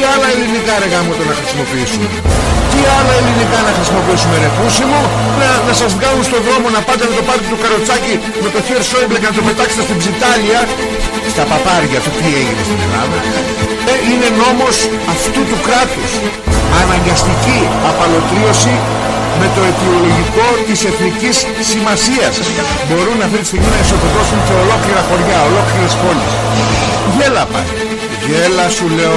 Τι άλλα ελληνικά ρε γάμο το να χρησιμοποιήσουμε; Τι άλλα ελληνικά να χρησιμοποιήσουμε ρε πούσι μου; Να, να σας βγάλουν στον δρόμο να πάτε να το πάρετε το καροτσάκι με το χέρι Σόιμπλε και να το πετάξετε στην ψιτάλια. Στα παπάρια του τι έγινε στην Ελλάδα; Ε, είναι νόμος αυτού του κράτους. Αναγκαστική απαλωτρίωση με το αιτιολογικό της εθνικής σημασίας. Μπορούν αυτή τη στιγμή να ισοπεδώσουν και ολόκληρα χωριά, ολόκληρες πόλεις. Γέλα πάλι. Γέλα σου λέω.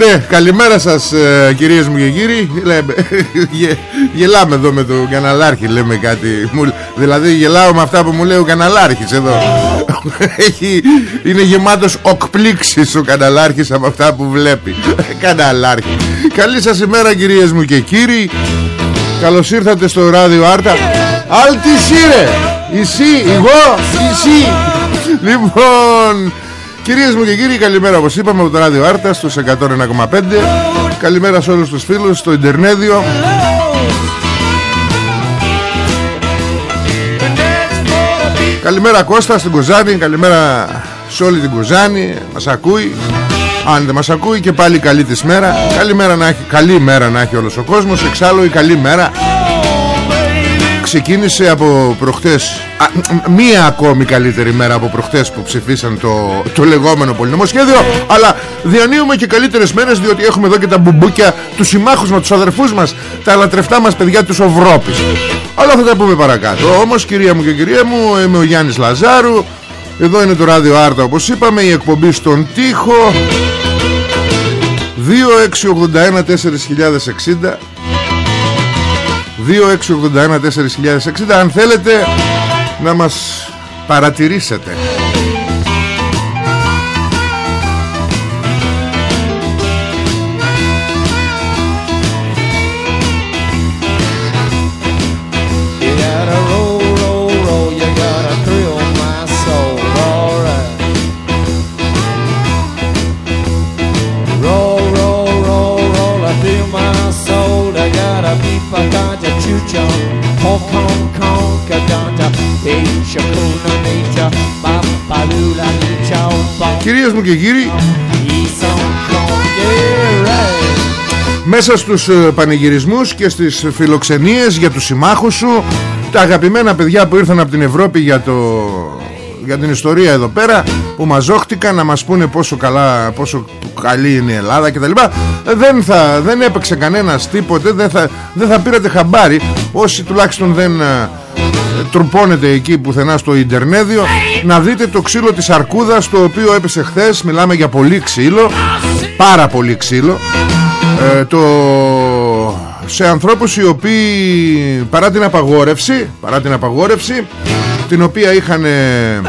Eyes on Ε, Ναι, καλημέρα σας ε, κυρίες μου και κύριοι. Λέμε, γε- Γελάμε εδώ με τον καναλάρχη Λέμε κάτι μου- Δηλαδή γελάω με αυτά που μου λέει ο καναλάρχης εδώ. Έχει, Είναι γεμάτος οκπλήξεις ο καναλάρχης Από αυτά που βλέπει. Καναλάρχη. Καλή σας ημέρα κυρίες μου και κύριοι. Καλώς ήρθατε στο ράδιο Άρτα. Αλ τι εσύ ρε Εσύ, εγώ, εσύ Λοιπόν Κυρίες μου και κύριοι καλημέρα όπως είπαμε από το ράδιο Άρτα στους 101,5 Καλημέρα σε όλους τους φίλους στο Ιντερνέδιο. Καλημέρα Κώστα στην Κοζάνη. Καλημέρα σε όλη την Κοζάνη. Μας ακούει. Αν δεν μας ακούει και πάλι καλή της μέρα. Καλημέρα να έχει, Καλή μέρα να έχει όλος ο κόσμος. Εξάλλου η καλή μέρα Ξεκίνησε από προχτές α, μ- Μία ακόμη καλύτερη μέρα από προχτές που ψηφίσαν το, το λεγόμενο πολυνομοσχέδιο Αλλά διανύουμε και καλύτερες μέρες Διότι έχουμε εδώ και τα μπουμπούκια Τους συμμάχους μας, τους αδερφούς μας Τα λατρευτά μας παιδιά τους Ευρώπης Αλλά θα τα πούμε παρακάτω. Όμως κυρία μου και κυρία μου Είμαι ο Γιάννης Λαζάρου. Εδώ είναι το ράδιο Άρτα όπως είπαμε Η εκπομπή στον τοίχο. 2681 4060 2681-4060 αν θέλετε να μας παρατηρήσετε μου και κύριοι He's on Kong, yeah, right. Μέσα στους ε, πανηγυρισμούς και στις φιλοξενίες για τους συμμάχους σου Τα αγαπημένα παιδιά που ήρθαν από την Ευρώπη για, το, για την ιστορία εδώ πέρα Που μαζόχτηκαν να μας πούνε πόσο, καλά, πόσο καλή είναι η Ελλάδα κτλ Ε, δεν, θα, δεν έπαιξε κανένας τίποτε δεν θα, δεν θα πήρατε χαμπάρι Όσοι τουλάχιστον δεν ε, τρουπώνετε εκεί πουθενά στο Ιντερνέδιο. Να δείτε το ξύλο της Αρκούδας Το οποίο έπεσε χθες. Μιλάμε για πολύ ξύλο. Πάρα πολύ ξύλο. Ε, το, σε ανθρώπους οι οποίοι παρά την απαγόρευση παρά την απαγόρευση την οποία είχαν ε,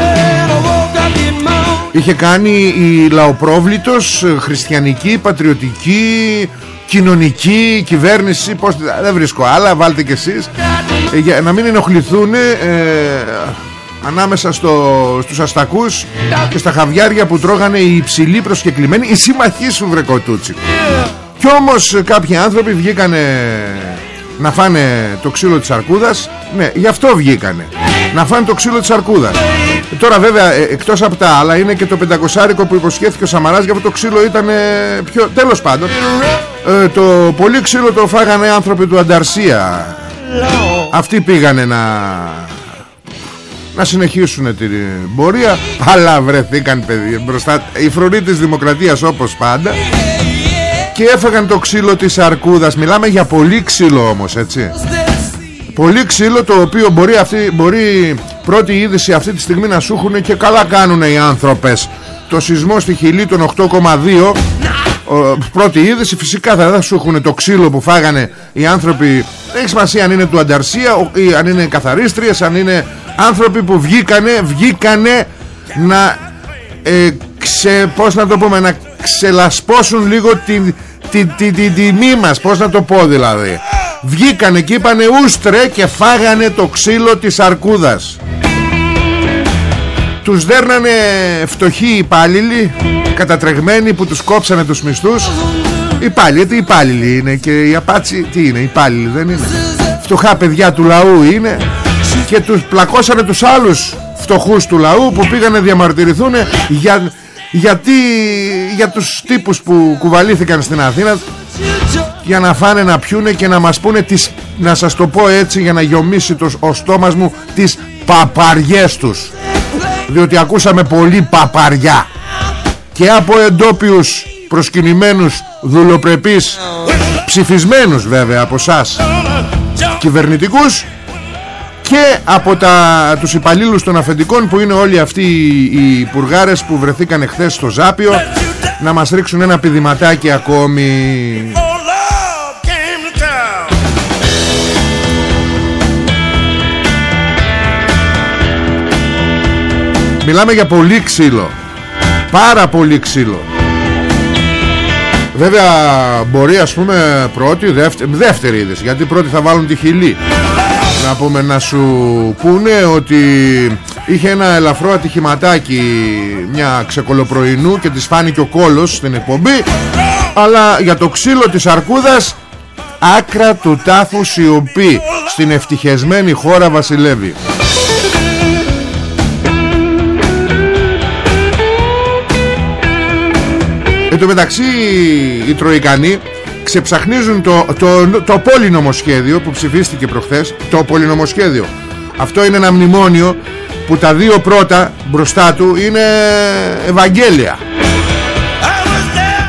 είχε κάνει η λαοπρόβλητος ε, χριστιανική, πατριωτική κοινωνική κυβέρνηση πώς, δεν βρίσκω άλλα βάλτε κι εσείς ε, για να μην ενοχληθούν ε, ανάμεσα στο, στους αστακούς και στα χαβιάρια που τρώγανε οι υψηλοί προσκεκλημένοι οι συμμαχοί σου βρε κοτούτσι. Κι όμως ε, κάποιοι άνθρωποι βγήκανε να φάνε το ξύλο της αρκούδας. Ναι γι' αυτό βγήκανε Να φάνε το ξύλο της αρκούδας. Ε, Τώρα βέβαια ε, εκτός από τα άλλα Είναι και το πεντακοσάρικο που υποσχέθηκε ο Σαμαράς Για αυτό το ξύλο ήταν πιο Τέλος πάντων. Ε, Το πολύ ξύλο το φάγανε άνθρωποι του Ανταρσία Αυτοί πήγανε να να συνεχίσουν την πορεία αλλά βρεθήκαν παιδί μπροστά. Η φρονή της δημοκρατίας όπως πάντα. Και έφαγαν το ξύλο της αρκούδας. Μιλάμε για πολύ ξύλο όμως έτσι. Πολύ ξύλο το οποίο μπορεί, αυτή, μπορεί πρώτη είδηση αυτή τη στιγμή να σου έχουν και καλά κάνουν οι άνθρωπες. Το σεισμό στη Χιλή των 8,2 πρώτη είδηση φυσικά θα σου έχουν το ξύλο που φάγανε οι άνθρωποι. Δεν έχει σημασία αν είναι του Ανταρσία ή αν είναι καθαρίστριες αν είναι άνθρωποι που βγήκανε βγήκανε να ε, ξε, πώς να το πούμε να ξελασπώσουν λίγο την, την, την, την τιμή μας πως να το πω δηλαδή. Βγήκανε και είπανε ούστρε και φάγανε το ξύλο της αρκούδας τους δέρνανε φτωχοί υπάλληλοι κατατρεγμένοι που τους κόψανε τους μισθούς. Υπάλληλοι, τι υπάλληλοι είναι και η απάτσι τι είναι υπάλληλοι δεν είναι. Φτωχά παιδιά του λαού είναι και τους πλακώσανε τους άλλους φτωχούς του λαού που πήγανε διαμαρτυρηθούν για γιατί για τους τύπους που κουβαλήθηκαν στην Αθήνα για να φάνε να πιούνε και να μας πούνε τις, να σας το πω έτσι για να γιομίσει το, ο στόμας μου τις παπαριές τους διότι ακούσαμε πολύ παπαριά. Και από εντόπιους προσκυνημένους δουλοπρεπείς ψηφισμένους βέβαια από σας κυβερνητικούς και από τα, τους υπαλλήλους των αφεντικών που είναι όλοι αυτοί οι πουργάρες που βρεθήκαν εχθές στο Ζάπιο να μας ρίξουν ένα πηδηματάκι ακόμη Μιλάμε για πολύ ξύλο. Πάρα πολύ ξύλο. Βέβαια μπορεί ας πούμε πρώτη, δεύτερη, δεύτερη είδηση. Γιατί πρώτη θα βάλουν τη χιλή. Να πούμε να σου πούνε ότι είχε ένα ελαφρό ατυχηματάκι μια ξεκολοπρωινού και της φάνηκε ο κόλος στην εκπομπή. Αλλά για το ξύλο της αρκούδας άκρα του τάφου σιωπή. Στην ευτυχισμένη χώρα βασιλεύει Εν τω μεταξύ οι Τροϊκανοί ξεψαχνίζουν το, το, το πολυνομοσχέδιο που ψηφίστηκε προχθές. Το πολυνομοσχέδιο. Αυτό είναι ένα μνημόνιο που τα δύο πρώτα μπροστά του είναι Ευαγγέλια.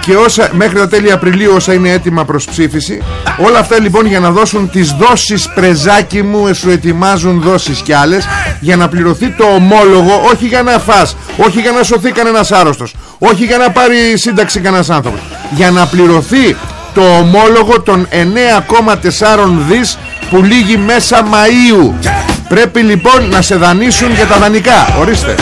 Και όσα μέχρι τα τέλη Απριλίου όσα είναι έτοιμα προς ψήφιση όλα αυτά λοιπόν για να δώσουν τις δόσεις πρεζάκι μου σου ετοιμάζουν δόσεις κι άλλες για να πληρωθεί το ομόλογο όχι για να φας όχι για να σωθεί κανένας άρρωστος όχι για να πάρει σύνταξη κανένας άνθρωπος. Για να πληρωθεί το ομόλογο των 9,4 δις που λύγει μέσα Μαΐου. Πρέπει λοιπόν να σε δανείσουν για τα δανεικά. Ορίστε.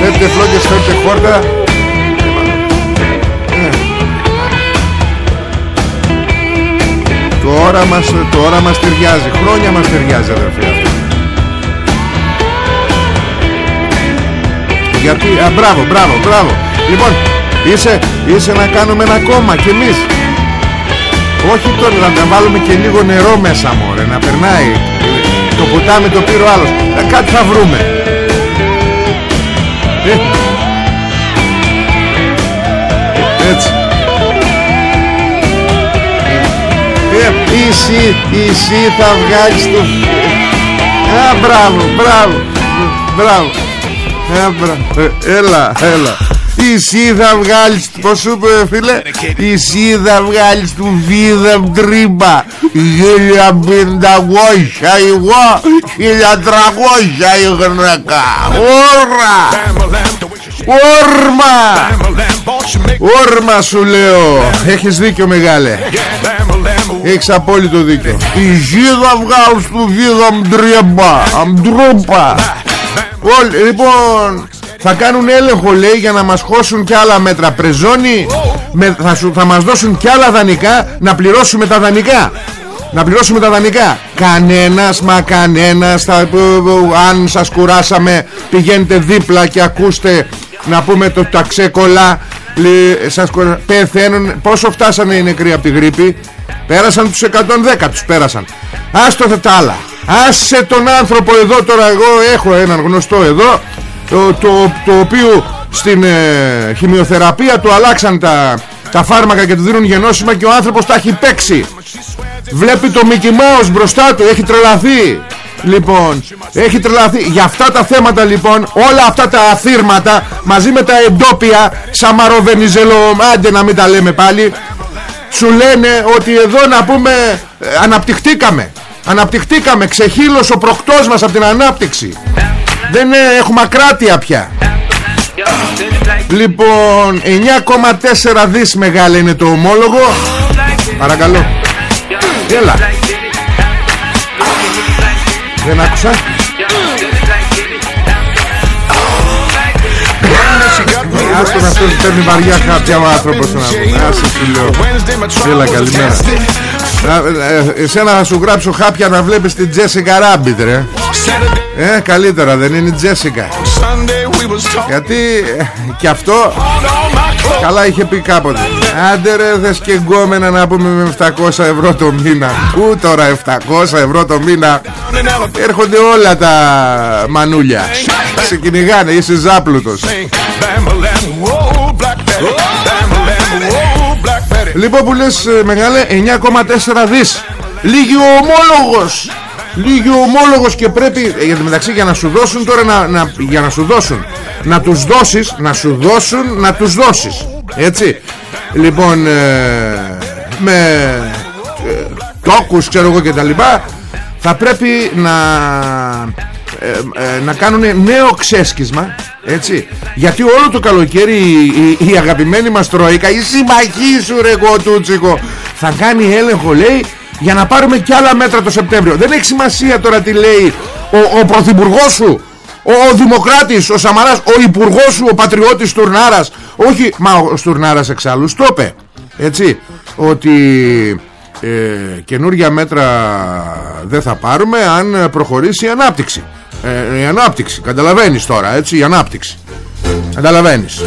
Φέρτε φλόγες, φέρτε χόρτα Τώρα μας, τώρα μας ταιριάζει. Χρόνια μας ταιριάζει αδερφέ. Γιατί, α, μπράβο, μπράβο, μπράβο. Λοιπόν, είσαι, είσαι να κάνουμε ένα κόμμα κι εμείς. Όχι τώρα να βάλουμε και λίγο νερό μέσα μωρέ Να περνάει. Το ποτάμι το πήρε ο άλλος. Ε, Κάτι θα βρούμε εσύ, εσύ θα βγάλεις το... Α, μπράβο, μπράβο, μπράβο. Α, μπράβο. Ε, έλα, έλα. Εσύ θα βγάλεις, πώς σου είπε φίλε Εσύ θα βγάλεις του βίδα τρύπα Χίλια πενταγώσια εγώ Χίλια τραγώσια η γυναίκα Ωρα Όρμα Όρμα σου λέω Έχεις δίκιο μεγάλε Έχεις απόλυτο δίκιο. Η γίδα βγάλεις του βίδα μτρέμπα Αμτρούπα Λοιπόν θα κάνουν έλεγχο λέει για να μας χώσουν και άλλα μέτρα. Πρεζόνι με, θα, σου, θα μας δώσουν κι άλλα δανεικά να πληρώσουμε τα δανεικά. Να πληρώσουμε τα δανεικά. Κανένας μα κανένας θα, αν σας κουράσαμε πηγαίνετε δίπλα και ακούστε να πούμε το ταξέκολα. Σας πεθαίνουν. Πόσο φτάσανε οι νεκροί από τη γρήπη; Πέρασαν τους 110 τους πέρασαν. Άστο τα άλλα. Άσε τον άνθρωπο εδώ τώρα. Εγώ έχω έναν γνωστό εδώ το, το, το οποίο στην ε, χημειοθεραπεία του αλλάξαν τα, τα φάρμακα και του δίνουν γενώσιμα και ο άνθρωπος τα έχει παίξει. Βλέπει το Mickey Mouse μπροστά του έχει τρελαθεί. Λοιπόν, έχει τρελαθεί. Για αυτά τα θέματα λοιπόν Όλα αυτά τα αθήρματα Μαζί με τα εντόπια Σαμαροβενιζελο Άντε να μην τα λέμε πάλι Σου λένε ότι εδώ να πούμε ε, Αναπτυχτήκαμε. Αναπτυχτήκαμε Ξεχύλωσε ο προκτός μας από την ανάπτυξη. Δεν ε, έχουμε ακράτεια πια. Λοιπόν 9,4 δις μεγάλα είναι το ομόλογο. Παρακαλώ. Έλα. Δεν άκουσα Άστον αυτός παίρνει βαριά χάπια ο άνθρωπος να πούμε Άσε σου λέω Έλα καλημέρα. Ε, Εσένα θα σου γράψω χάπια να βλέπεις την Τζέσικα Ράμπιτ ρε. Ε καλύτερα δεν είναι η Τζέσικα. Γιατί ε, και αυτό Καλά είχε πει κάποτε. Άντε ρε θες και γκόμενα να πούμε με 700 ευρώ το μήνα. Πού τώρα 700 ευρώ το μήνα. Έρχονται όλα τα μανούλια. Σε κυνηγάνε είσαι ζάπλουτος. Λοιπόν που λες ε, μεγάλε 9,4 δις. Λίγη ο ομόλογος Λίγη ο ομόλογος και πρέπει ε, Γιατί μεταξύ για να σου δώσουν τώρα να, να, Για να σου δώσουν. Να τους δώσεις Να σου δώσουν να τους δώσεις. Έτσι. Λοιπόν ε, Με ε, Τόκους ξέρω εγώ και τα λοιπά Θα πρέπει να ε, ε, να κάνουν νέο ξέσκισμα έτσι. Γιατί όλο το καλοκαίρι η, η, η αγαπημένη μας Τρόικα η συμμαχή σου ρε κοτούτσικο θα κάνει έλεγχο λέει για να πάρουμε κι άλλα μέτρα το Σεπτέμβριο. Δεν έχει σημασία τώρα τι λέει ο, ο πρωθυπουργός σου ο, ο Δημοκράτης, ο Σαμαράς, ο Υπουργός σου, ο Πατριώτης Στουρνάρας. Όχι, μα ο Στουρνάρας εξάλλου στο έτσι ότι ε, καινούργια μέτρα δεν θα πάρουμε αν προχωρήσει η ανάπτυξη. Ε, η ανάπτυξη καταλαβαίνεις τώρα έτσι η ανάπτυξη. Καταλαβαίνεις.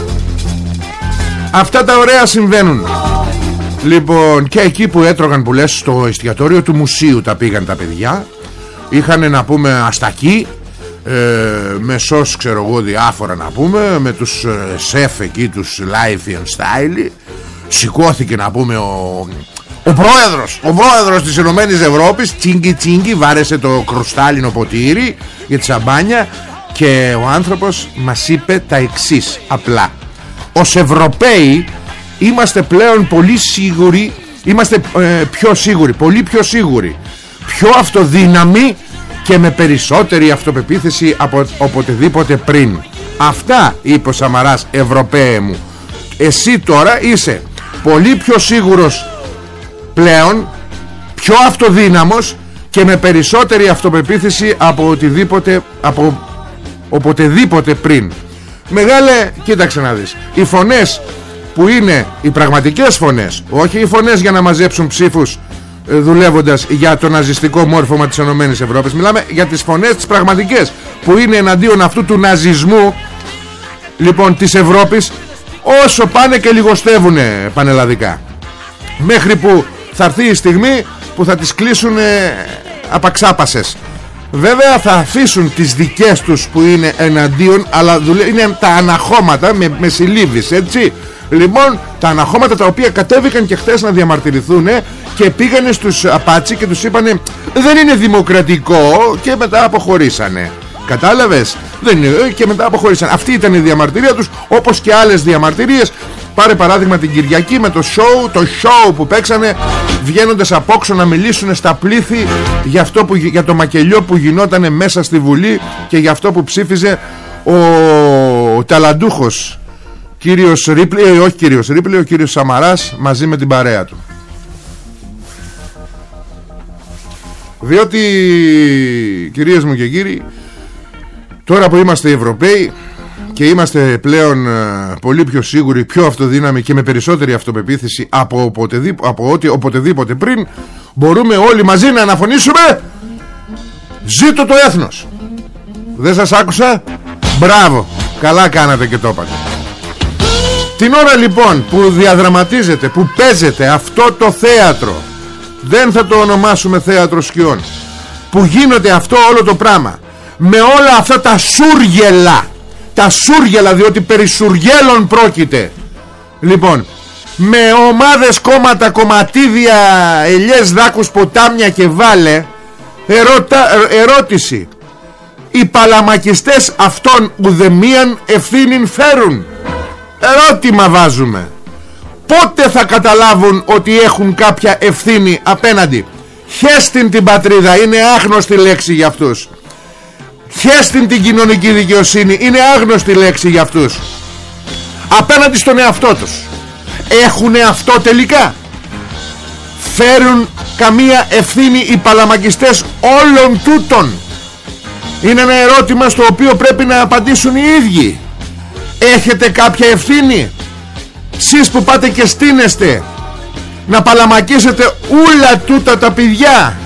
Αυτά τα ωραία συμβαίνουν λοιπόν και εκεί που έτρωγαν που λες στο εστιατόριο του μουσείου τα πήγαν τα παιδιά. Είχαν να πούμε αστακή ε, με σως ξέρω εγώ διάφορα να πούμε με τους ε, σεφ εκεί τους life and style. Σηκώθηκε να πούμε ο, ο πρόεδρος Ο πρόεδρος της Ενωμένης Ευρώπης. Τσίγκι τσίγκι βάρεσε το κρουστάλλινο ποτήρι Για τη σαμπάνια Και ο άνθρωπος μας είπε τα εξής Απλά. Ως Ευρωπαίοι Είμαστε πλέον πολύ σίγουροι Είμαστε ε, πιο σίγουροι Πολύ πιο σίγουροι. Πιο αυτοδύναμοι Και με περισσότερη αυτοπεποίθηση Από οποτεδήποτε πριν. Αυτά είπε ο Σαμαράς Ευρωπαίε μου. Εσύ τώρα είσαι πολύ πιο σίγουρος πλέον πιο αυτοδύναμος και με περισσότερη αυτοπεποίθηση από οτιδήποτε από οποτεδήποτε πριν. Μεγάλε κοίταξε να δεις οι φωνές που είναι οι πραγματικές φωνές όχι οι φωνές για να μαζέψουν ψήφους ε, δουλεύοντας για το ναζιστικό μόρφωμα της ΕΕ μιλάμε για τις φωνές τις πραγματικές που είναι εναντίον αυτού του ναζισμού λοιπόν της Ευρώπης όσο πάνε και λιγοστεύουνε πανελλαδικά. Μέχρι που θα έρθει η στιγμή που θα τις κλείσουν ε, απαξάπασες. Βέβαια θα αφήσουν τις δικές τους που είναι εναντίον Αλλά είναι τα αναχώματα με, με συλλήβεις έτσι Λοιπόν τα αναχώματα τα οποία κατέβηκαν και χθες να διαμαρτυρηθούν Και πήγανε στους απάτσι και τους είπανε Δεν είναι δημοκρατικό και μετά αποχωρήσανε. Κατάλαβες; Δεν είναι ε, και μετά αποχωρήσανε. Αυτή ήταν η διαμαρτυρία τους όπως και άλλες διαμαρτυρίες. Πάρε παράδειγμα την Κυριακή με το show, το show που παίξανε βγαίνοντας απόξω να μιλήσουν στα πλήθη για, αυτό που, για το μακελιό που γινόταν μέσα στη Βουλή και για αυτό που ψήφιζε ο, ο ταλαντούχος κύριος Ρίπλη, ε, όχι κύριος Ρίπλη, ο κύριος Σαμαράς μαζί με την παρέα του. Διότι κυρίες μου και κύριοι τώρα που είμαστε Ευρωπαίοι και είμαστε πλέον ε, πολύ πιο σίγουροι, πιο αυτοδύναμοι και με περισσότερη αυτοπεποίθηση από, οποτεδήποτε, από ό,τι οποτεδήποτε πριν μπορούμε όλοι μαζί να αναφωνήσουμε. Ζήτω το έθνος. Δεν σας άκουσα; Μπράβο. Καλά κάνατε και το είπατε Την ώρα λοιπόν που διαδραματίζεται Που παίζεται αυτό το θέατρο Δεν θα το ονομάσουμε θέατρο σκιών Που γίνεται αυτό όλο το πράγμα Με όλα αυτά τα σούργελα Τα σούργελα διότι περί σουργέλων πρόκειται. Λοιπόν με ομάδες κόμματα, κομματίδια, ελιές, δάκους, ποτάμια και βάλε Ερώτα, ερώτηση. Οι παλαμακιστές αυτών ουδεμίαν ευθύνην φέρουν Ερώτημα βάζουμε. Πότε θα καταλάβουν ότι έχουν κάποια ευθύνη απέναντι; Χέστην την πατρίδα Είναι άγνωστη λέξη για αυτούς. Χέστην την κοινωνική δικαιοσύνη Είναι άγνωστη λέξη για αυτούς. Απέναντι στον εαυτό τους. Έχουν αυτό τελικά; Φέρουν καμία ευθύνη οι παλαμακιστές όλων τούτων. Είναι ένα ερώτημα στο οποίο πρέπει να απαντήσουν οι ίδιοι έχετε κάποια ευθύνη; Σεις που πάτε και στείνεστε να παλαμακίσετε όλα τούτα τα παιδιά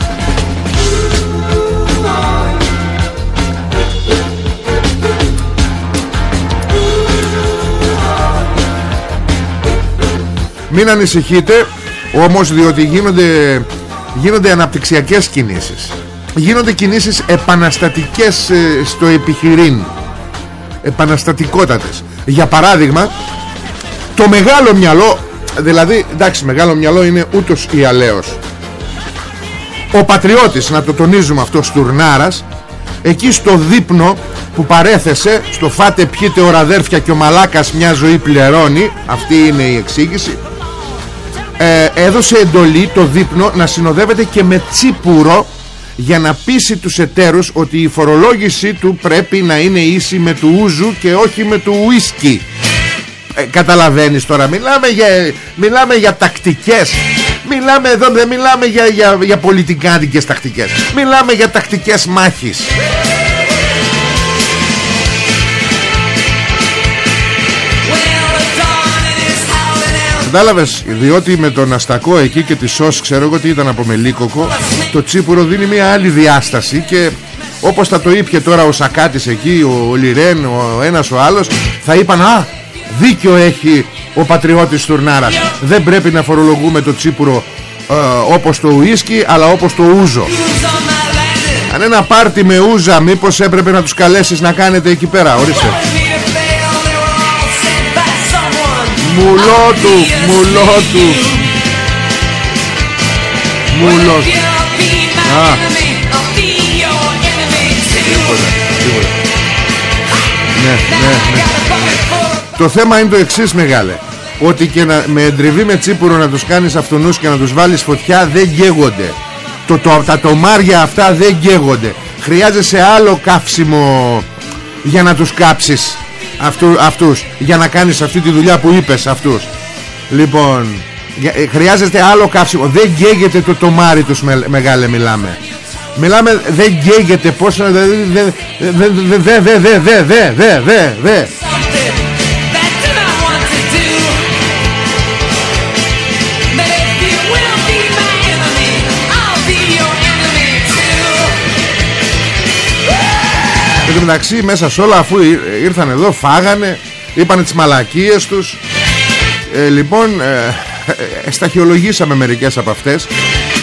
Μην ανησυχείτε όμως διότι γίνονται γίνονται αναπτυξιακές κινήσεις. Γίνονται κινήσεις επαναστατικές ε, στο επιχειρήν επαναστατικότατες. Για παράδειγμα το μεγάλο μυαλό δηλαδή εντάξει μεγάλο μυαλό είναι ούτως ή αλέος ο πατριώτης να το τονίζουμε αυτό στουρνάρας εκεί στο δείπνο που παρέθεσε στο φάτε πιείτε οραδέρφια και ο μαλάκας μια ζωή πληρώνει αυτή είναι η εξήγηση ε, έδωσε εντολή το δείπνο να συνοδεύεται και με τσίπουρο για να πείσει τους εταίρους ότι η φορολόγησή του πρέπει να είναι ίση με του ούζου και όχι με του ουίσκι. Ε, καταλαβαίνεις τώρα μιλάμε για, μιλάμε για τακτικές. Μιλάμε εδώ δεν μιλάμε για, για, για πολιτικάντικες τακτικές μιλάμε για τακτικές μάχης Κατάλαβες Διότι με τον Αστακό εκεί και τη ΣΟΣ Ξέρω εγώ τι ήταν από μελίκοκο Το τσίπουρο δίνει μια άλλη διάσταση Και όπως θα το ήπια τώρα ο Σακάτης εκεί Ο, ο Λιρέν ο ένας ο άλλος Θα είπαν α δίκιο έχει Ο πατριώτης Τουρνάρας. Δεν πρέπει να φορολογούμε το τσίπουρο ε, Όπως το ουίσκι Αλλά όπως το ούζο Αν ένα πάρτι με ούζα Μήπως έπρεπε να τους καλέσεις να κάνετε εκεί πέρα Ορίστε Μουλό του Μουλό του Μουλό του Α Ναι, ναι, ναι. Το θέμα είναι το εξής μεγάλε. Ότι και να, με εντριβή με τσίπουρο να τους κάνεις αυτονούς και να τους βάλεις φωτιά δεν γέγονται το, το, Τα τομάρια αυτά δεν γέγονται Χρειάζεσαι άλλο καύσιμο για να τους κάψεις αυτού, αυτούς για να κάνεις αυτή τη δουλειά που είπες αυτούς λοιπόν ε, χρειάζεται άλλο καύσιμο δεν γκέγεται το τομάρι τους με, μεγάλε μιλάμε μιλάμε δεν γκέγεται πως δε δε δε δε δε δε μεταξύ μέσα σε όλα αφού ήρθαν εδώ φάγανε Είπανε τις μαλακίες τους. Ε, Λοιπόν ε, ε, Σταχυολογήσαμε μερικές από αυτές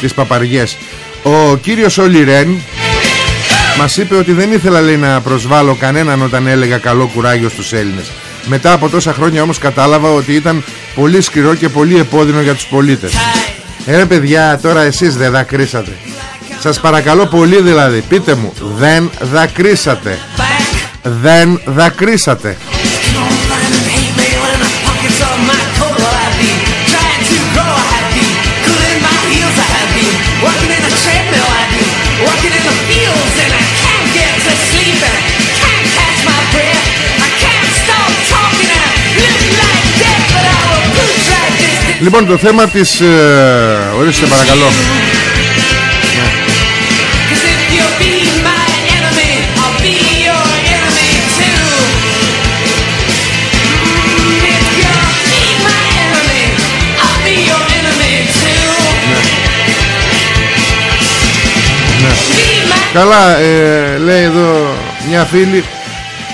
Τις παπαριές. Ο κύριος Ολιρέν Μας είπε ότι δεν ήθελα λέει να προσβάλλω κανέναν Όταν έλεγα καλό κουράγιο στους Έλληνες. Μετά από τόσα χρόνια όμως κατάλαβα Ότι ήταν πολύ σκληρό και πολύ επώδυνο για τους πολίτες. Ε παιδιά τώρα εσείς δεν δακρύσατε σας παρακαλώ πολύ δηλαδή Πείτε μου Δεν δακρύσατε. Δεν δακρύσατε. Λοιπόν το θέμα της... Ε, ορίστε παρακαλώ Καλά ε, λέει εδώ μια φίλη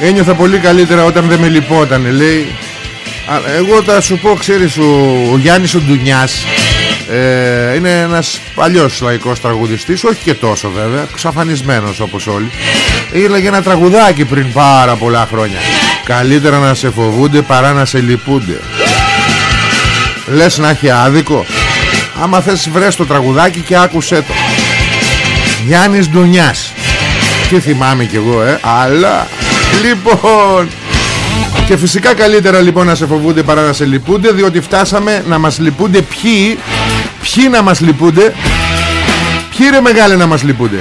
Ένιωθα πολύ καλύτερα όταν δεν με λυπότανε λέει. Α, Εγώ θα σου πω ξέρεις ο, ο Γιάννης ο Ντουνιάς ε, Είναι ένας παλιός λαϊκός τραγουδιστής Όχι και τόσο βέβαια Ξαφανισμένος όπως όλοι. Έλεγε ένα τραγουδάκι πριν πάρα πολλά χρόνια. Καλύτερα να σε φοβούνται παρά να σε λυπούνται. Λες να έχει άδικο. Άμα θες βρες το τραγουδάκι και άκουσέ το Γιάννης Ντουνιάς Τι θυμάμαι κι εγώ ε Αλλά Λοιπόν Και φυσικά καλύτερα λοιπόν να σε φοβούνται παρά να σε λυπούνται Διότι φτάσαμε να μας λυπούνται ποιοι Ποιοι να μας λυπούνται Ποιοι ρε μεγάλοι να μας λυπούνται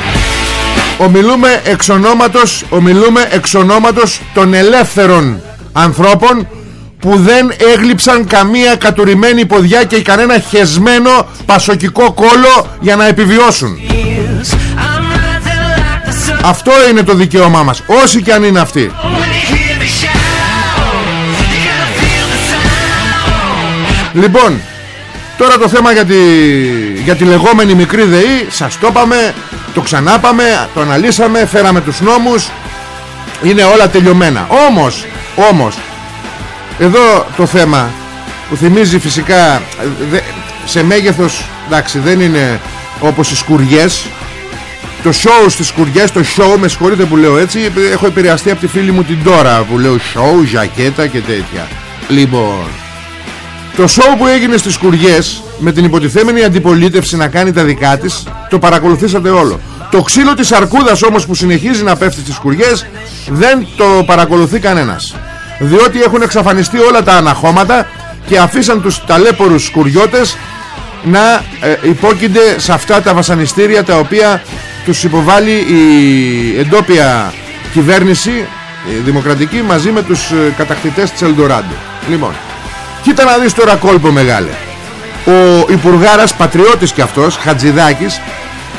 Ομιλούμε εξ ονόματος Ομιλούμε εξ ονόματος των ελεύθερων ανθρώπων που δεν έγλειψαν καμία κατουρημένη ποδιά και κανένα χεσμένο πασοκικό κόλο για να επιβιώσουν. Αυτό είναι το δικαίωμά μας, όσοι και αν είναι αυτοί. Λοιπόν, τώρα το θέμα για τη, για τη λεγόμενη μικρή ΔΕΗ, σας το είπαμε, το ξανάπαμε, το αναλύσαμε, φέραμε τους νόμους, είναι όλα τελειωμένα. Όμως, όμως, εδώ το θέμα που θυμίζει φυσικά σε μέγεθος εντάξει δεν είναι όπως οι σκουριές το show στις σκουριές το show με συγχωρείτε που λέω έτσι έχω επηρεαστεί από τη φίλη μου την τώρα που λέω show, ζακέτα και τέτοια. Λοιπόν το show που έγινε στις σκουριές με την υποτιθέμενη αντιπολίτευση να κάνει τα δικά της το παρακολουθήσατε όλο. Το ξύλο της αρκούδας όμως που συνεχίζει να πέφτει στις σκουριές δεν το παρακολουθεί κανένας. Διότι έχουν εξαφανιστεί όλα τα αναχώματα και αφήσαν τους ταλέπορους σκουριώτες να ε, υπόκεινται σε αυτά τα βασανιστήρια τα οποία τους υποβάλλει η εντόπια κυβέρνηση η δημοκρατική μαζί με τους ε, κατακτητές της Ελντοράντο. Λοιπόν κοίτα να δεις τώρα κόλπο μεγάλε. Ο Υπουργάρας πατριώτης και αυτός Χατζηδάκης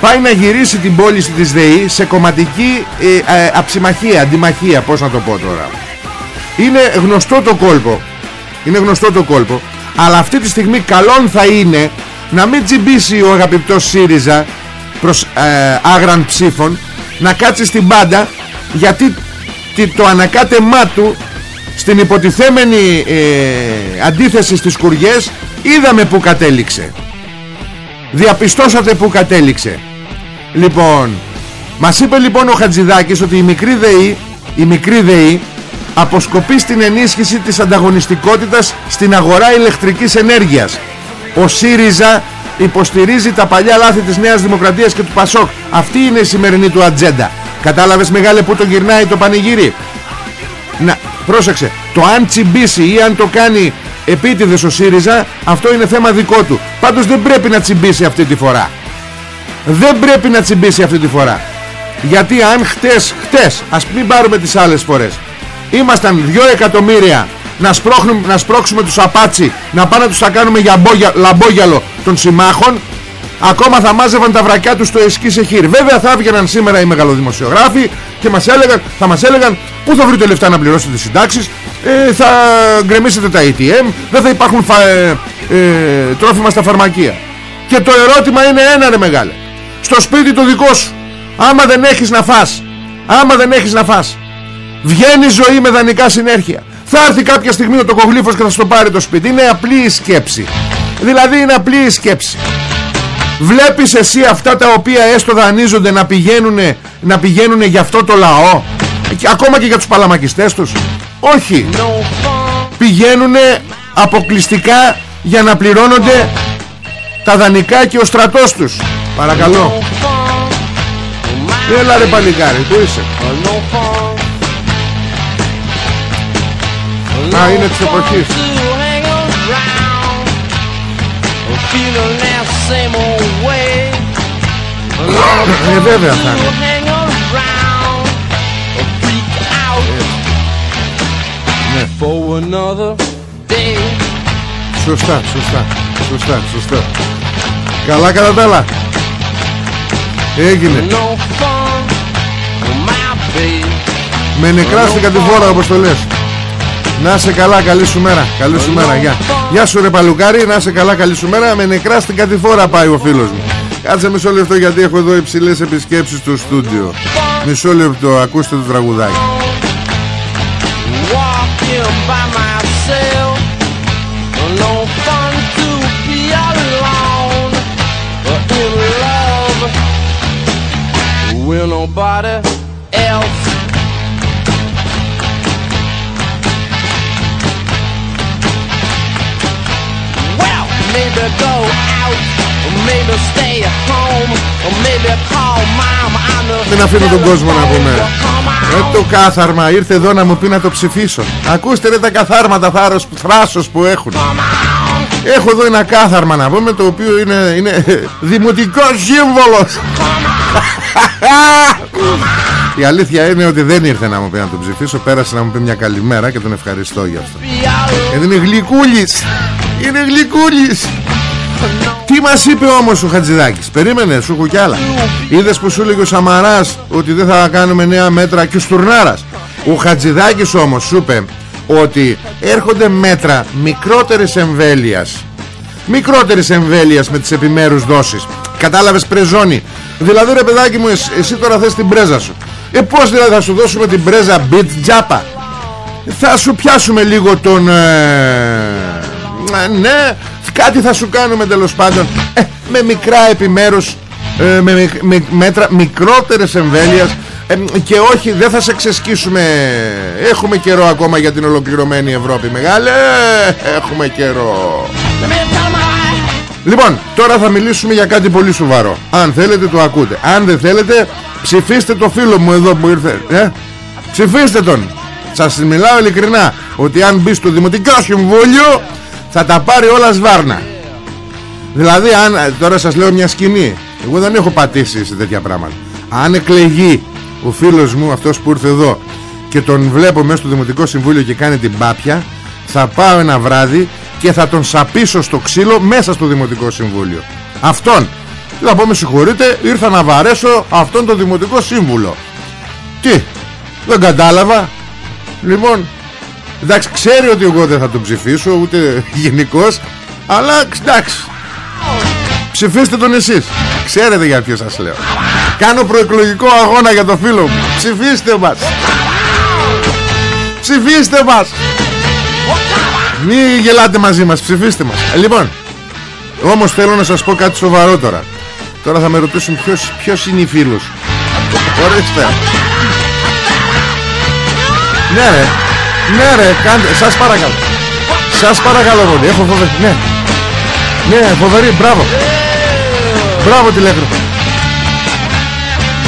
πάει να γυρίσει την πώληση της ΔΕΗ σε κομματική ε, ε, αψημαχία, αντιμαχία πως να το πω τώρα. Είναι γνωστό το κόλπο. Είναι γνωστό το κόλπο. Αλλά αυτή τη στιγμή καλόν θα είναι Να μην τσιμπήσει ο αγαπητός ΣΥΡΙΖΑ Προς ε, άγραν ψήφων Να κάτσει στην πάντα Γιατί το ανακάτεμά του Στην υποτιθέμενη ε, Αντίθεση στις κουριές Είδαμε που κατέληξε Διαπιστώσατε που κατέληξε Λοιπόν Μας είπε λοιπόν ο Χατζηδάκης ότι η μικρή ΔΕΗ Η μικρή ΔΕΗ αποσκοπεί στην ενίσχυση της ανταγωνιστικότητας στην αγορά ηλεκτρικής ενέργειας. Ο ΣΥΡΙΖΑ υποστηρίζει τα παλιά λάθη της Νέας Δημοκρατίας και του ΠΑΣΟΚ. Αυτή είναι η σημερινή του ατζέντα. Κατάλαβες μεγάλε που το γυρνάει το πανηγύρι; Να, πρόσεξε. Το αν τσιμπήσει ή αν το κάνει επίτηδες ο ΣΥΡΙΖΑ, αυτό είναι θέμα δικό του. Πάντως δεν πρέπει να τσιμπήσει αυτή τη φορά. Δεν πρέπει να τσιμπήσει αυτή τη φορά. Γιατί αν χτες, χτες, ας μην πάρουμε τις άλλες φορές ήμασταν 2 εκατομμύρια να, να σπρώξουμε τους απάτσι να πάνε να τους τα κάνουμε για μπόγια, λαμπόγιαλο των συμμάχων. Ακόμα θα μάζευαν τα βρακιά τους στο εσκή σε χείρ. Βέβαια θα έβγαιναν σήμερα οι μεγαλοδημοσιογράφοι και μας έλεγαν, θα μας έλεγαν πού θα βρείτε λεφτά να πληρώσετε τις συντάξεις; Ε, θα γκρεμίσετε τα ATM δεν θα υπάρχουν φα, ε, ε, τρόφιμα στα φαρμακεία και το ερώτημα είναι ένα ρε μεγάλε. Στο σπίτι το δικό σου άμα δεν έχεις να φας άμα δεν έχεις να φας Βγαίνει ζωή με δανεικά συνέρχεια. Θα έρθει κάποια στιγμή ο τοκογλύφος και θα στο πάρει το σπίτι. Είναι απλή η σκέψη. Δηλαδή είναι απλή η σκέψη. Βλέπεις εσύ αυτά τα οποία έστω δανείζονται να πηγαίνουν, να πηγαίνουν για αυτό το λαό; Ακόμα και για τους παλαμακιστές τους; Όχι. Πηγαίνουν αποκλειστικά για να πληρώνονται τα δανεικά και ο στρατός τους. Παρακαλώ. Έλα ρε παλικάρι, πού είσαι; Α, είναι της εποχής. Ε, βέβαια θα είναι. Ναι. Σωστά, σωστά, σωστά, σωστά. Καλά κατά τα άλλα. Έγινε. Με νεκρά στην κατηφόρα όπως το λες. Να σε καλά, καλή σου μέρα. Καλή σου μέρα, γεια. Γεια σου ρε παλουκάρι, να σε καλά, καλή σου μέρα. Με νεκρά στην κατηφόρα πάει ο φίλος μου. Κάτσε μισό λεπτό γιατί έχω εδώ υψηλές επισκέψεις στο στούντιο Μισό λεπτό ακούστε το τραγουδάκι Walking by maybe go out, or maybe stay at home, or maybe call mom. On the Δεν αφήνω τον κόσμο να πούμε. Come Ε, on. το κάθαρμα ήρθε εδώ να μου πει να το ψηφίσω. Ακούστε ρε τα καθάρματα θάρρος, θράσος που έχουν. Έχω εδώ ένα κάθαρμα να πούμε Το οποίο είναι, είναι δημοτικός σύμβολος. Η αλήθεια είναι ότι δεν ήρθε να μου πει να τον ψηφίσω Πέρασε να μου πει μια καλημέρα και τον ευχαριστώ για αυτό. Be alone. Γιατί είναι γλυκούλης Είναι γλυκούλης. Τι μας είπε όμως ο Χατζηδάκης; Περίμενε σου έχω κι άλλα. Είδες που σου έλεγε ο Σαμαράς Ότι δεν θα κάνουμε νέα μέτρα και ο Στουρνάρας; Ο Χατζηδάκης όμως σου είπε Ότι έρχονται μέτρα μικρότερης εμβέλειας. Μικρότερης εμβέλειας με τις επιμέρους δόσεις. Κατάλαβες πρεζόνι Δηλαδή ρε παιδάκι μου εσύ, εσύ τώρα θες την πρέζα σου. Ε πως δηλαδή θα σου δώσουμε την πρέζα μπιτ τζάπα θα σου πιάσουμε λίγο τον ε, ε, ναι κάτι θα σου κάνουμε τέλος πάντων ε, με μικρά επιμέρους ε, με, μικ- με μέτρα μικρότερες εμβέλειας ε, και όχι δεν θα σε ξεσκίσουμε έχουμε καιρό ακόμα για την ολοκληρωμένη Ευρώπη μεγάλε έχουμε καιρό Let me tell my Λοιπόν, τώρα θα μιλήσουμε για κάτι πολύ σοβαρό. Αν θέλετε το ακούτε. Αν δεν θέλετε, ψηφίστε το φίλο μου εδώ που ήρθε. Ε; Ψηφίστε τον. Σας μιλάω ειλικρινά ότι αν μπει στο Δημοτικό Συμβούλιο θα τα πάρει όλα σβάρνα. Δηλαδή, αν, τώρα σας λέω μια σκηνή. Εγώ δεν έχω πατήσει σε τέτοια πράγματα. Αν εκλεγεί ο φίλος μου, αυτός που ήρθε εδώ και τον βλέπω μέσα στο Δημοτικό Συμβούλιο και κάνει την πάπια, θα πάω ένα βράδυ και θα τον σαπίσω στο ξύλο μέσα στο Δημοτικό Συμβούλιο. Αυτόν. Θα πω με συγχωρείτε, ήρθα να βαρέσω αυτόν τον Δημοτικό Σύμβουλο. Τι, δεν κατάλαβα. Λοιπόν, εντάξει, ξέρει ότι εγώ δεν θα τον ψηφίσω, ούτε γενικώς, αλλά εντάξει. Ψηφίστε τον εσείς. Ξέρετε για ποιο σας λέω. Κάνω προεκλογικό αγώνα για το φίλο μου. Ψηφίστε μας. Ψηφίστε μας. Μη γελάτε μαζί μας Ψηφίστε μας. Ε, Λοιπόν Όμως θέλω να σας πω κάτι σοβαρό τώρα. Τώρα θα με ρωτήσουν ποιος, ποιος είναι η φίλος. Ορίστε. Ναι ρε Ναι ρε κάντε Σας παρακαλώ. Σας παρακαλώ πολύ Έχω φοβερή Ναι. Ναι φοβερή μπράβο. Μπράβο τηλεκρότη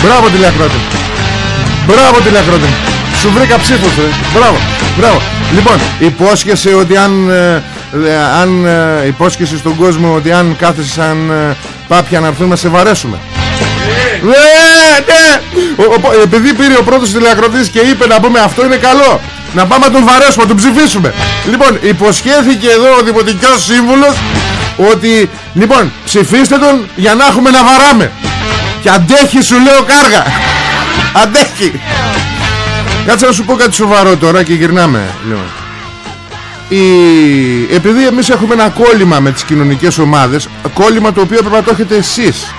Μπράβο τηλεκρότη Μπράβο τηλεκρότη Σου βρήκα ψήφους ρε. Μπράβο Μπράβο. Λοιπόν υπόσχεσαι ότι αν ε, ε, αν ε, υπόσχεσαι στον κόσμο ότι αν κάθεσαι σαν ε, πάπια να έρθουμε να σε βαρέσουμε. Ναι, ναι. Ο- ο- επειδή πήρε ο πρώτος τηλεακροτής και είπε να πούμε αυτό είναι καλό να πάμε να τον βαρέσουμε, να τον ψηφίσουμε. Λοιπόν υποσχέθηκε εδώ ο Δημοτικός Σύμβουλος Ότι λοιπόν ψηφίστε τον για να έχουμε να βαράμε. Και αντέχει σου λέω κάργα. Αντέχει. Κάτσε να σου πω κάτι σοβαρό τώρα και γυρνάμε λοιπόν. Η... Επειδή εμείς έχουμε ένα κόλλημα με τις κοινωνικές ομάδες Κόλλημα το οποίο έπρεπε να το έχετε εσείς.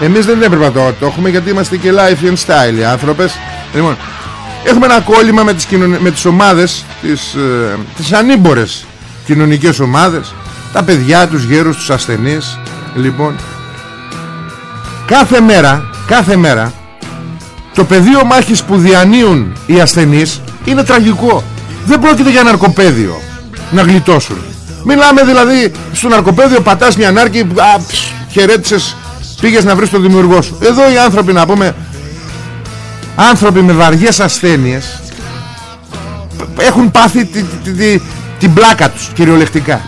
Εμείς δεν έπρεπε να το, το έχουμε γιατί είμαστε και life and style οι άνθρωπες Λοιπόν Έχουμε ένα κόλλημα με τις, κοινων... με τις ομάδες τις, ε, τις ανήμπορες κοινωνικές ομάδες Τα παιδιά, τους γέρους, τους ασθενείς. Λοιπόν Κάθε μέρα Κάθε μέρα Το πεδίο μάχης που διανύουν οι ασθενείς Είναι τραγικό. Δεν πρόκειται για ναρκοπαίδιο Να γλιτώσουν. Μιλάμε δηλαδή στο ναρκοπαίδιο πατάς μια νάρκη α, ψ, Χαιρέτησες Πήγες να βρεις τον δημιουργό σου. Εδώ οι άνθρωποι να πούμε άνθρωποι με βαριές ασθένειες έχουν πάθει τη, τη, τη- την πλάκα τους κυριολεκτικά.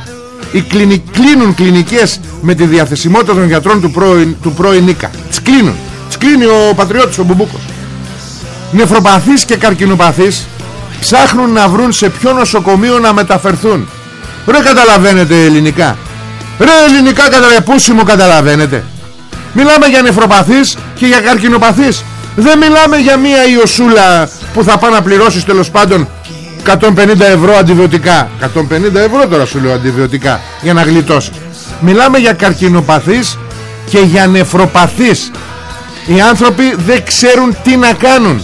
Οι κλινι, κλείνουν κλινικές με τη διαθεσιμότητα των γιατρών του πρώην, του πρώην Νίκα. Τις κλείνουν. Τις κλείνει ο πατριώτης ο Μπουμπούκος. Νεφροπαθείς και καρκινοπαθείς ψάχνουν να βρουν σε ποιο νοσοκομείο να μεταφερθούν. Ρε καταλαβαίνετε ελληνικά. Ρε ελληνικά καταλαβαίνετε. Πούσιμο καταλαβαίνετε. Μιλάμε για νεφροπαθείς και για καρκινοπαθείς Δεν μιλάμε για μία ιωσούλα που θα πάει να πληρώσεις τέλος πάντων 150 ευρώ αντιβιωτικά. 150 ευρώ τώρα σου λέω αντιβιωτικά Για να γλιτώσεις. Μιλάμε για καρκινοπαθείς και για νεφροπαθείς. Οι άνθρωποι δεν ξέρουν τι να κάνουν.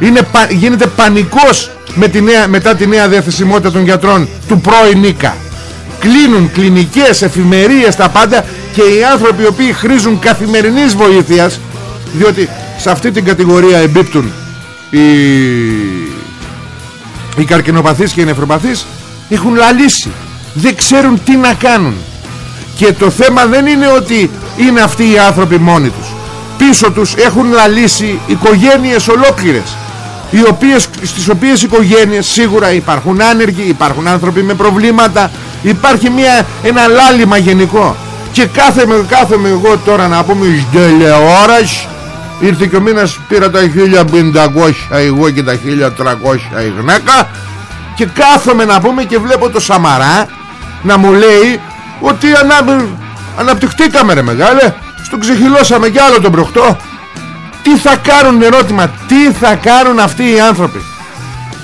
Είναι, πα- γίνεται πανικός με τη νέα, μετά τη νέα διαθεσιμότητα των γιατρών του πρώην Νίκα. Κλείνουν κλινικές, εφημερίες τα πάντα και οι άνθρωποι οι οποίοι χρήζουν καθημερινής βοήθειας διότι σε αυτή την κατηγορία εμπίπτουν οι, οι καρκινοπαθείς και οι νεφροπαθείς έχουν λαλήσει. Δεν ξέρουν τι να κάνουν. Και το θέμα δεν είναι ότι είναι αυτοί οι άνθρωποι μόνοι τους. Πίσω τους έχουν λαλήσει οικογένειες ολόκληρες οι οποίες, στις οποίες οικογένειες σίγουρα υπάρχουν άνεργοι υπάρχουν άνθρωποι με προβλήματα υπάρχει μια, ένα λάλημα γενικό. Και κάθομαι, κάθομαι εγώ τώρα να πούμε «Στελεόρας» ήρθε και ο μήνας πήρα τα 1500 εγώ και τα 1300 η γυναίκα και κάθομαι να πούμε και βλέπω το Σαμαρά να μου λέει ότι ανα... αναπτυχτήκαμε ρε μεγάλε στον ξεχυλώσαμε κι άλλο τον προχτό. Τι θα κάνουν ερώτημα τι θα κάνουν αυτοί οι άνθρωποι;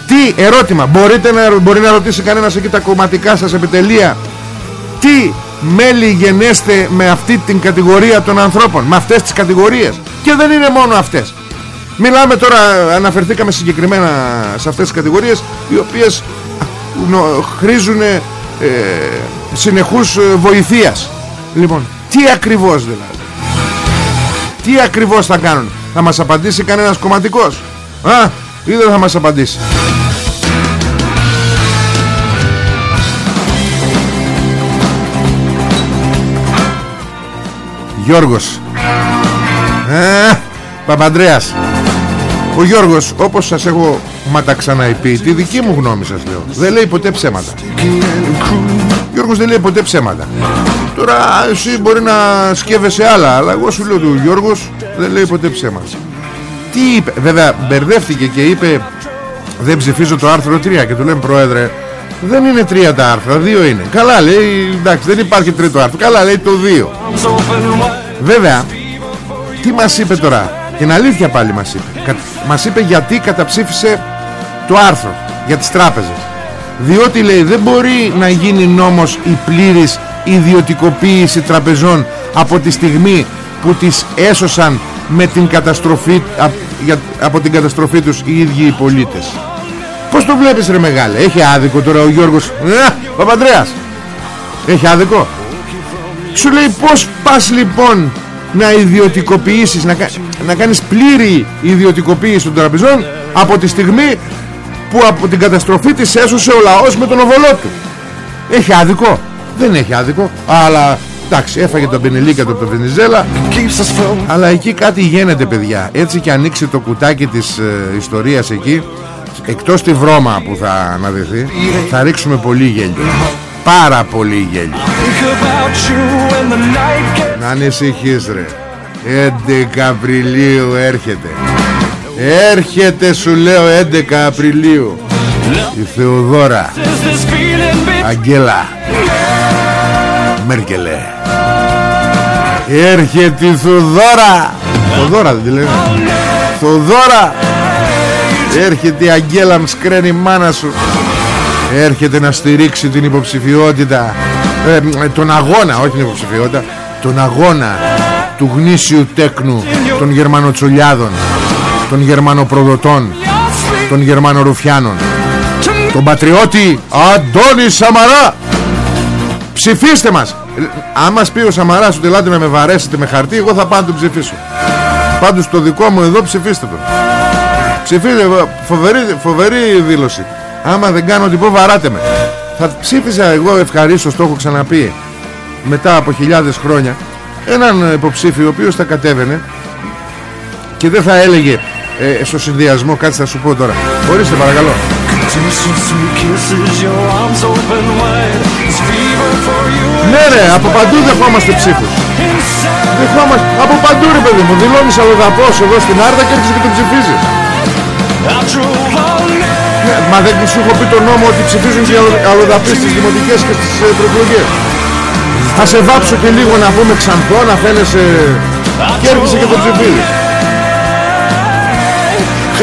Τι ερώτημα μπορείτε να, μπορεί να ρωτήσει κανένας εκεί τα κομματικά σας επιτελεία; Τι μέλη γενέστε με αυτή την κατηγορία των ανθρώπων με αυτές τις κατηγορίες. Και δεν είναι μόνο αυτές. Μιλάμε τώρα αναφερθήκαμε συγκεκριμένα σε αυτές τις κατηγορίες οι οποίες νο- χρήζουν ε, συνεχούς ε, βοηθείας. Λοιπόν τι ακριβώς δηλαδή; Τι ακριβώς θα κάνουν; Θα μας απαντήσει κανένας κομματικός; Α ή δεν θα μας απαντήσει Γιώργος. Ε, Παπαντρέας. Ο Γιώργος όπως σας έχω Μα τα ξαναειπεί Τη δική μου γνώμη σας λέω Δεν λέει ποτέ ψέματα. Ο Γιώργος δεν λέει ποτέ ψέματα. Τώρα εσύ μπορεί να σκέφεσαι άλλα Αλλά εγώ σου λέω ότι ο Γιώργος Δεν λέει ποτέ ψέματα. Τι είπε Βέβαια μπερδεύτηκε και είπε Δεν ψηφίζω το άρθρο 3 Και του λέμε πρόεδρε δεν είναι τρία τα άρθρα, δύο είναι. Καλά λέει, εντάξει, δεν υπάρχει τρίτο άρθρο. Καλά λέει το δύο. Βέβαια, τι μας είπε τώρα; Την αλήθεια πάλι μας είπε Κα- Μας είπε γιατί καταψήφισε Το άρθρο για τις τράπεζες Διότι λέει δεν μπορεί να γίνει νόμος Η πλήρης ιδιωτικοποίηση τραπεζών Από τη στιγμή που τις έσωσαν Με την καταστροφή α- για- Από την καταστροφή τους οι ίδιοι οι πολίτες Πώς το βλέπεις ρε μεγάλε; Έχει άδικο τώρα ο Γιώργος. Ε, Παπαντρέας Έχει άδικο. Σου λέει πως πας λοιπόν να ιδιωτικοποιήσεις να, κα- να κάνεις πλήρη ιδιωτικοποίηση των τραπεζών από τη στιγμή που από την καταστροφή της έσωσε ο λαός με τον οβολό του. Έχει άδικο. Δεν έχει άδικο αλλά εντάξει έφαγε τον Πενελίκα από τον Βενιζέλα. Αλλά εκεί κάτι γίνεται παιδιά. Έτσι και ανοίξει το κουτάκι της ε, ιστορίας εκεί εκτός τη βρώμα που θα αναδεθεί θα ρίξουμε πολύ γέλιο. Πάρα πολύ γέλιο. Να ανησυχείς ρε. 11 Απριλίου έρχεται. Έρχεται σου λέω 11 Απριλίου Η Θεοδόρα. Αγγέλα. Μέρκελε. Έρχεται η Θεοδόρα. Θεοδόρα δεν τη λένε. Θεοδόρα Έρχεται η Αγγέλα μσκραίνει η μάνα σου. Έρχεται να στηρίξει την υποψηφιότητα. Ε, ε, Τον αγώνα Όχι την υποψηφιότητα Τον αγώνα του γνήσιου τέκνου Των Γερμανοτσολιάδων Των Γερμανοπροδοτών Των Γερμανορουφιάνων. Τον πατριώτη Αντώνη Σαμαρά. Ψηφίστε μας. Ε, Αν μας πει ο Σαμαράς ότι ελάτε να με βαρέσετε με χαρτί Εγώ θα πάω να τον ψηφίσω. Πάντως το δικό μου εδώ ψηφίστε τον Ψηφίστε φοβερή, φοβερή δήλωση. Άμα δεν κάνω τίποτα βαράτε με. Θα ψήφισα εγώ ευχαρίστως Το έχω ξαναπεί Μετά από χιλιάδες χρόνια Έναν υποψήφιο ο οποίος θα κατέβαινε Και δεν θα έλεγε ε, Στο συνδυασμό κάτι θα σου πω τώρα. Ορίστε παρακαλώ. Ναι ρε από παντού δεχόμαστε ψήφους. Δεχόμαστε Από παντού ρε παιδί μου Δηλώνεις αλλοδαπός εδώ στην Άρτα Και έρχεσαι και τον ψηφίζεις ναι, Μα δεν σου έχω πει τον νόμο ότι ψηφίζουν και οι αλλο- αλλοδαποί στις δημοτικές και στις ε, προεκλογές. Θα σε βάψω και λίγο να πούμε ξανθό, να φαίνεσαι και έρχεσαι και τον ψηφίζεις.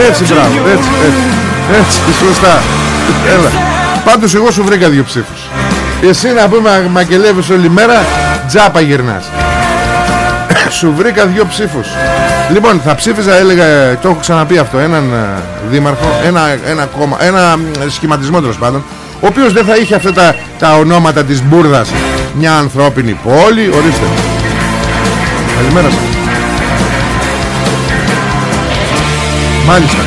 Έτσι μπράβο, έτσι, έτσι, έτσι, σωστά. Έλα. Πάντως εγώ σου βρήκα δύο ψήφους. Εσύ να πούμε μακελεύεις όλη μέρα, τζάπα γυρνάς. σου βρήκα δύο ψήφους Λοιπόν θα ψήφιζα έλεγα Το έχω ξαναπεί αυτό Έναν ε, δήμαρχο Ένα, ένα, κόμμα, ένα ε, σχηματισμό τέλος πάντων Ο οποίος δεν θα είχε αυτά τα, τα ονόματα της μπουρδας Μια ανθρώπινη πόλη Ορίστε. Καλημέρα σας. Μάλιστα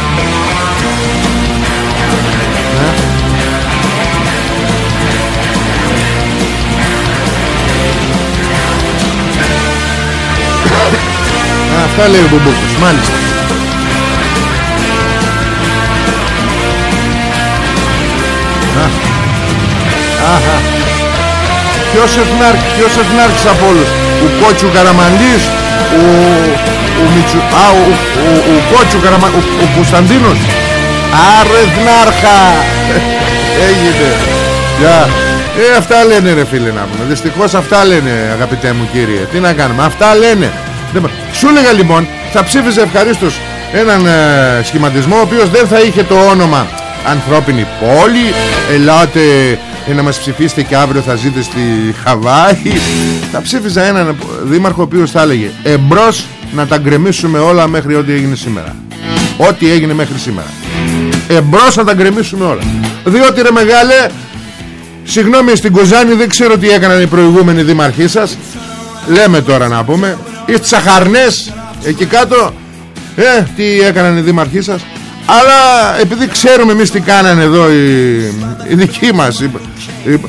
Αυτά λέει ο Μπουμπούκος Μάλιστα. Αχα. Ποιος ευνάρκ Ποιος ευνάρκης από όλους. Ο Κότσου Καραμαντής Ο, ο, Μιτσου, α, ο, ο, ο Κότσου Καραμαντής Ο, ο Κωνσταντίνος. Άρε ευνάρχα Έγινε. Γεια. Ε, αυτά λένε ρε φίλε να πούμε. Δυστυχώς αυτά λένε αγαπητέ μου κύριε. Τι να κάνουμε Αυτά λένε σου έλεγα λοιπόν θα ψήφιζε ευχαρίστως έναν ε, σχηματισμό ο οποίος δεν θα είχε το όνομα ανθρώπινη πόλη ελάτε ε, να μας ψηφίσετε και αύριο θα ζείτε στη Χαβάη. Θα ψήφιζα έναν δήμαρχο ο οποίος θα έλεγε εμπρός να τα γκρεμίσουμε όλα μέχρι ό,τι έγινε σήμερα ό,τι έγινε μέχρι σήμερα. Εμπρός να τα γκρεμίσουμε όλα. Διότι ρε μεγάλε συγγνώμη στην Κοζάνη δεν ξέρω τι έκαναν οι προηγούμενοι δήμαρχοί σας. Λέμε τώρα να πούμε ή στις αχαρνές εκεί κάτω. Ε, τι έκαναν οι δήμαρχοί σας. Αλλά επειδή ξέρουμε εμείς τι κάνανε εδώ οι, οι δικοί μας οι, οι,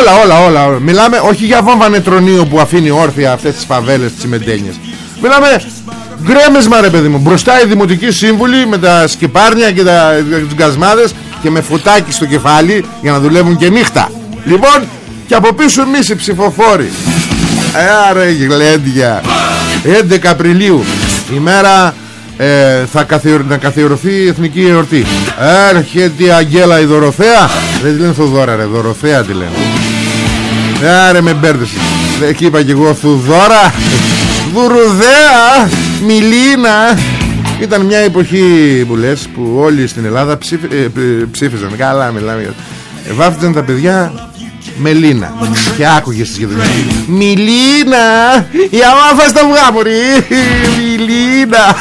όλα, όλα, όλα μιλάμε όχι για βόμβα νετρονίου που αφήνει όρθια αυτές τις φαβέλες τις μεντένιες μιλάμε γκρέμεσμα ρε παιδί μου μπροστά οι δημοτικοί σύμβουλοι με τα σκυπάρνια και τα, τους γκασμάδες και με φωτάκι στο κεφάλι για να δουλεύουν και νύχτα. Λοιπόν και από πίσω εμείς οι ψηφοφόροι. Άρα γλέντια 11 Απριλίου ημέρα ε, θα καθιερωθεί, να καθιερωθεί η εθνική εορτή. Έρχεται η Αγγέλα η Δωροθέα. Δεν τη λένε Θοδώρα ρε Δωροθέα τη λένε. Άρε με μπέρδεσαι Εκεί είπα και εγώ Θουδώρα Δουρουδέα Μιλίνα. Ήταν μια εποχή που λες Που όλοι στην Ελλάδα ψήφι, ε, ψήφιζαν. Καλά μιλάμε ε, Βάφτιζαν τα παιδιά Μελίνα. Και άκουγες τις γειτονιές. Μιλίνα Για μάφα στα αυγά Μιλίνα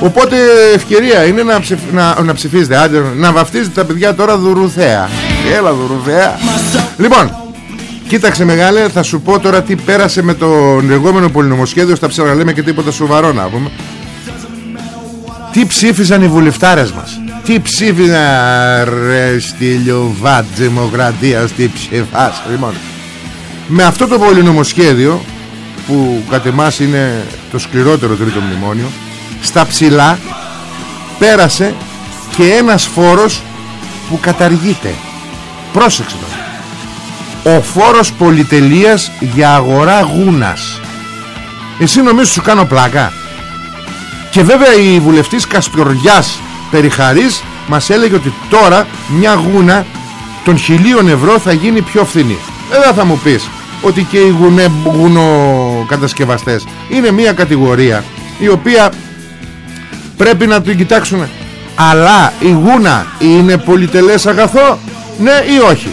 Οπότε ευκαιρία είναι να, ψηφ... να... να ψηφίζετε. Άντε, Να βαφτίζετε τα παιδιά τώρα δουρουθέα Έλα δουρουθέα Λοιπόν Κοίταξε μεγάλε θα σου πω τώρα τι πέρασε με το λεγόμενο πολυνομοσχέδιο Στα ψαργαλέμε και τίποτα σοβαρό να πούμε. Τι ψήφισαν οι βουλευτάρες μας τι ψήφινα ρε στυλιοβάτ δημοκρατίας Τι ψηφάς λοιπόν, Με αυτό το πολυνομοσχέδιο Που κατ' εμάς είναι το σκληρότερο τρίτο μνημόνιο Στα ψηλά Πέρασε και ένας φόρος Που καταργείται. Πρόσεξε τώρα. Ο φόρος πολυτελείας για αγορά γούνας. Εσύ νομίζεις σου κάνω πλάκα; Και βέβαια η βουλευτής Καστοριάς Περιχαρής μας έλεγε ότι τώρα μια γούνα των χιλίων ευρώ θα γίνει πιο φθηνή. Δεν θα μου πεις ότι και οι γουνε, γουνοκατασκευαστές είναι μια κατηγορία η οποία πρέπει να την κοιτάξουν αλλά η γούνα είναι πολυτελές αγαθό; Ναι ή όχι;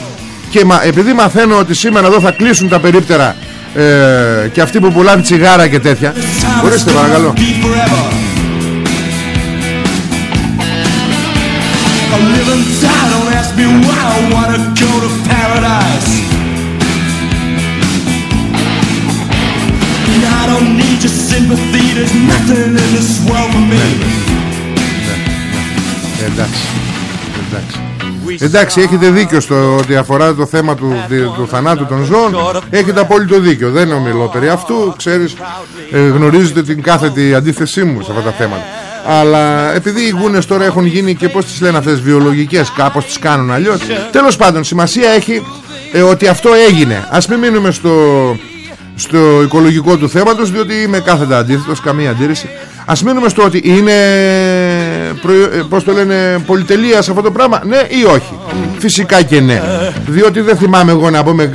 Και μα, επειδή μαθαίνω ότι σήμερα εδώ θα κλείσουν τα περίπτερα ε, και αυτοί που πουλάνε τσιγάρα και τέτοια Ορίστε παρακαλώ and die, don't ask me why I wanna go to paradise. And I don't need your sympathy, there's nothing in this world for me. Εντάξει, εντάξει. Εντάξει, έχετε δίκιο στο ότι αφορά το θέμα του, του θανάτου των ζώων. Έχετε απόλυτο δίκιο. Δεν ομιλώ περί αυτού. Ξέρεις, ε, γνωρίζετε την κάθετη αντίθεσή μου σε αυτά τα θέματα. Αλλά επειδή οι γούνες τώρα έχουν γίνει και πώς τις λένε αυτές βιολογικές κάπως τις κάνουν αλλιώς Τέλος πάντων σημασία έχει ε, ότι αυτό έγινε. Ας μην μείνουμε στο, στο οικολογικό του θέματος διότι είμαι κάθετα αντίθετος καμία αντίρρηση. Ας μείνουμε στο ότι είναι ε, πώς το λένε πολυτελεία σε αυτό το πράγμα ναι ή όχι. Φυσικά και ναι. Διότι δεν θυμάμαι εγώ να πούμε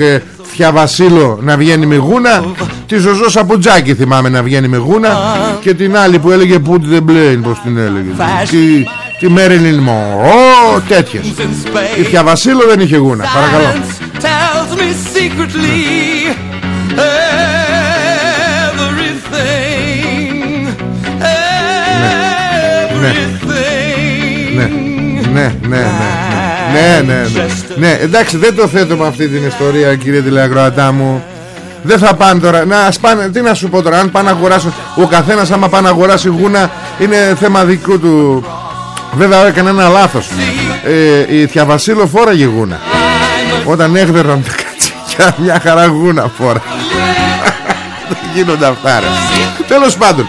Θιαβασίλο να βγαίνει με γούνα. Τη Ζωζό Σαποτζάκη θυμάμαι να βγαίνει με γούνα. Και την άλλη που έλεγε Put the blame πως την έλεγε. Τη, τη Μέριλιν Μονρό τέτοιες. Η Θιαβασίλο δεν είχε γούνα. Παρακαλώ. Ναι, ναι, ναι, ναι. ναι ναι, ναι. Ναι, εντάξει, δεν το θέτω με αυτή την ιστορία, κύριε τηλεακροατά μου. Δεν θα πάνε τώρα. Να ας πάνε, τι να σου πω τώρα, αν πάνε να αγοράσουν. Ο καθένας άμα πάνε να αγοράσει γούνα είναι θέμα δικού του. Βέβαια έκανε ένα λάθος. Ε, η Θιαβασίλο φόραγε γούνα. Όταν έγδεραν τα κατσίκια, μια χαρά γούνα φόρα. Δεν γίνονται αυτά, ρε. Τέλος πάντων.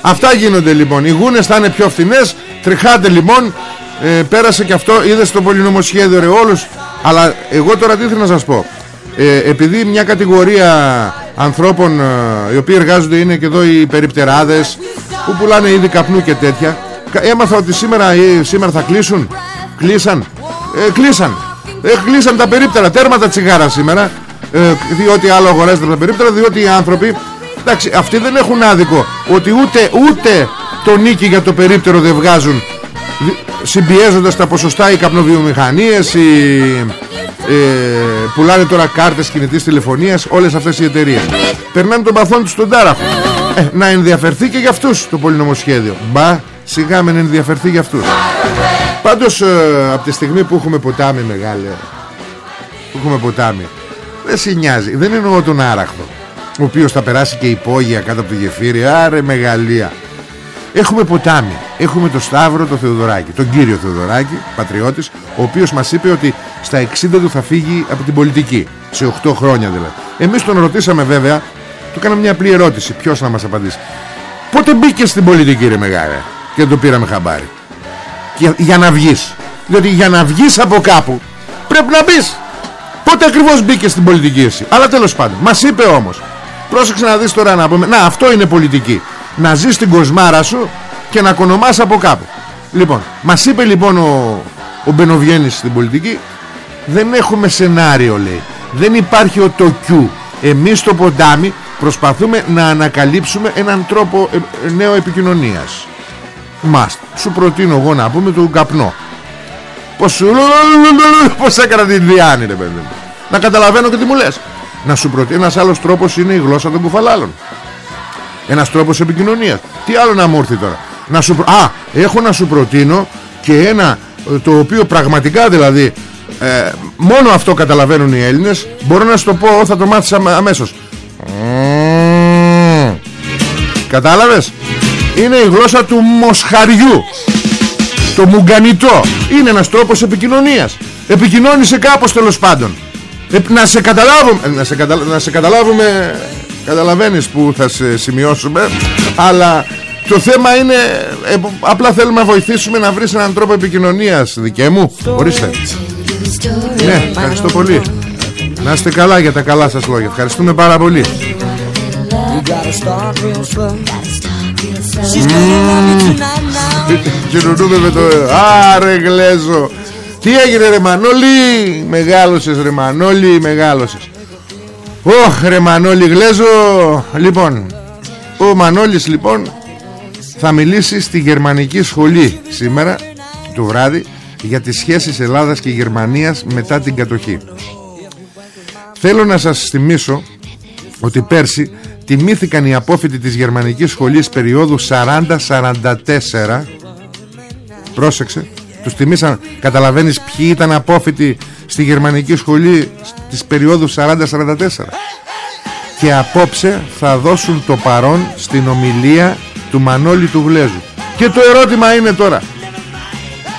Αυτά γίνονται λοιπόν. Οι γούνες θα είναι πιο φθηνές. Τριχάτε λοιπόν. Ε, πέρασε και αυτό. Είδε το πολυνομοσχέδιο ρε όλους. Αλλά εγώ τώρα τι θέλω να σας πω. Ε, επειδή μια κατηγορία ανθρώπων ε, οι οποίοι εργάζονται είναι και εδώ οι περιπτεράδες που πουλάνε ήδη καπνού και τέτοια έμαθα ότι σήμερα, ε, σήμερα θα κλείσουν κλείσαν ε, κλείσαν ε, κλείσαν τα περίπτερα τέρμα τα τσιγάρα σήμερα ε, διότι άλλο αγοράζεται τα περίπτερα διότι οι άνθρωποι εντάξει αυτοί δεν έχουν άδικο ότι ούτε, ούτε το νίκη για το περίπτερο δεν βγάζουν συμπιέζοντας τα ποσοστά οι καπνοβιομηχανίες οι, ε, πουλάνε τώρα κάρτες κινητής τηλεφωνίας όλες αυτές οι εταιρείες. Περνάνε τον παθόν τους στον τάραχο ε, να ενδιαφερθεί και για αυτούς το πολυνομοσχέδιο. Μπα σιγά με να ενδιαφερθεί για αυτούς. Πάντως ε, από τη στιγμή που έχουμε ποτάμι μεγάλε που έχουμε ποτάμι δεν σε νοιάζει. Δεν εννοώ τον άραχτο ο οποίος θα περάσει και υπόγεια κάτω από το γεφύρι άρε μεγαλεία Έχουμε ποτάμι, έχουμε το Σταύρο το Θεοδωράκη, τον κύριο Θεοδωράκη, πατριώτης, ο οποίος μας είπε ότι στα 60 του θα φύγει από την πολιτική, σε 8 χρόνια δηλαδή. Εμείς τον ρωτήσαμε βέβαια, του κάναμε μια απλή ερώτηση, ποιος να μας απαντήσει. Πότε μπήκες στην πολιτική ρε μεγάλε και δεν το πήραμε χαμπάρι; Για, για να βγεις. Διότι για να βγεις από κάπου πρέπει να μπεις. Πότε ακριβώς μπήκες στην πολιτική εσύ; Αλλά τέλος πάντων, μας είπε όμως, πρόσεξε να δεις τώρα να πούμε, να αυτό είναι πολιτική να ζεις την κοσμάρα σου και να κονομάς από κάπου. Λοιπόν μας είπε λοιπόν ο, ο Μπενοβιέννης στην πολιτική δεν έχουμε σενάριο λέει. Δεν υπάρχει ο το κιού εμείς στο ποντάμι προσπαθούμε να ανακαλύψουμε έναν τρόπο ε, ε, νέο επικοινωνίας. Μας σου προτείνω εγώ να πούμε τον καπνό. Πως σου πως έκανα την Διάννη ρε παιδί να καταλαβαίνω και τι μου λες. Να σου προτείνω ένας άλλος τρόπος είναι η γλώσσα των κουφαλάλων ένας τρόπος επικοινωνίας. Τι άλλο να μου έρθει τώρα; Να σου, Α, έχω να σου προτείνω Και ένα ε, το οποίο πραγματικά δηλαδή ε, Μόνο αυτό καταλαβαίνουν οι Έλληνες. Μπορώ να σου το πω θα το μάθεις αμέσως. Κατάλαβες; Είναι η γλώσσα του μοσχαριού. Το μουγκανιτό. Είναι ένας τρόπος επικοινωνίας. Επικοινώνησε κάπως τέλος πάντων. Ε, να, σε καταλάβουμε, να, σε να σε καταλάβουμε Καταλαβαίνεις που θα σε σημειώσουμε Αλλά το θέμα είναι ε, Απλά θέλουμε να βοηθήσουμε να βρεις έναν τρόπο επικοινωνίας Δικέ μου. Ορίστε. Ναι ευχαριστώ πολύ. Να είστε καλά για τα καλά σας λόγια. Ευχαριστούμε πάρα πολύ. Κοινωνούμε με το Άρε γλέζο. Τι έγινε ρε Μανώλη; Μεγάλωσες ρε Μανώλη Μεγάλωσες Ωχ ρε Μανώλη Γλέζο Λοιπόν Ο Μανώλης λοιπόν Θα μιλήσει στη γερμανική σχολή Σήμερα το βράδυ Για τις σχέσεις Ελλάδας και Γερμανίας Μετά την κατοχή. Θέλω να σας θυμίσω Ότι πέρσι Τιμήθηκαν οι απόφοιτοι της γερμανικής σχολής Περιόδου 40-44 Πρόσεξε Τους τιμήσαν Καταλαβαίνεις ποιοι ήταν απόφοιτοι Στη γερμανική σχολή της περίοδου 40-44 και απόψε θα δώσουν το παρόν στην ομιλία του Μανώλη του Γλέζου. Και το ερώτημα είναι τώρα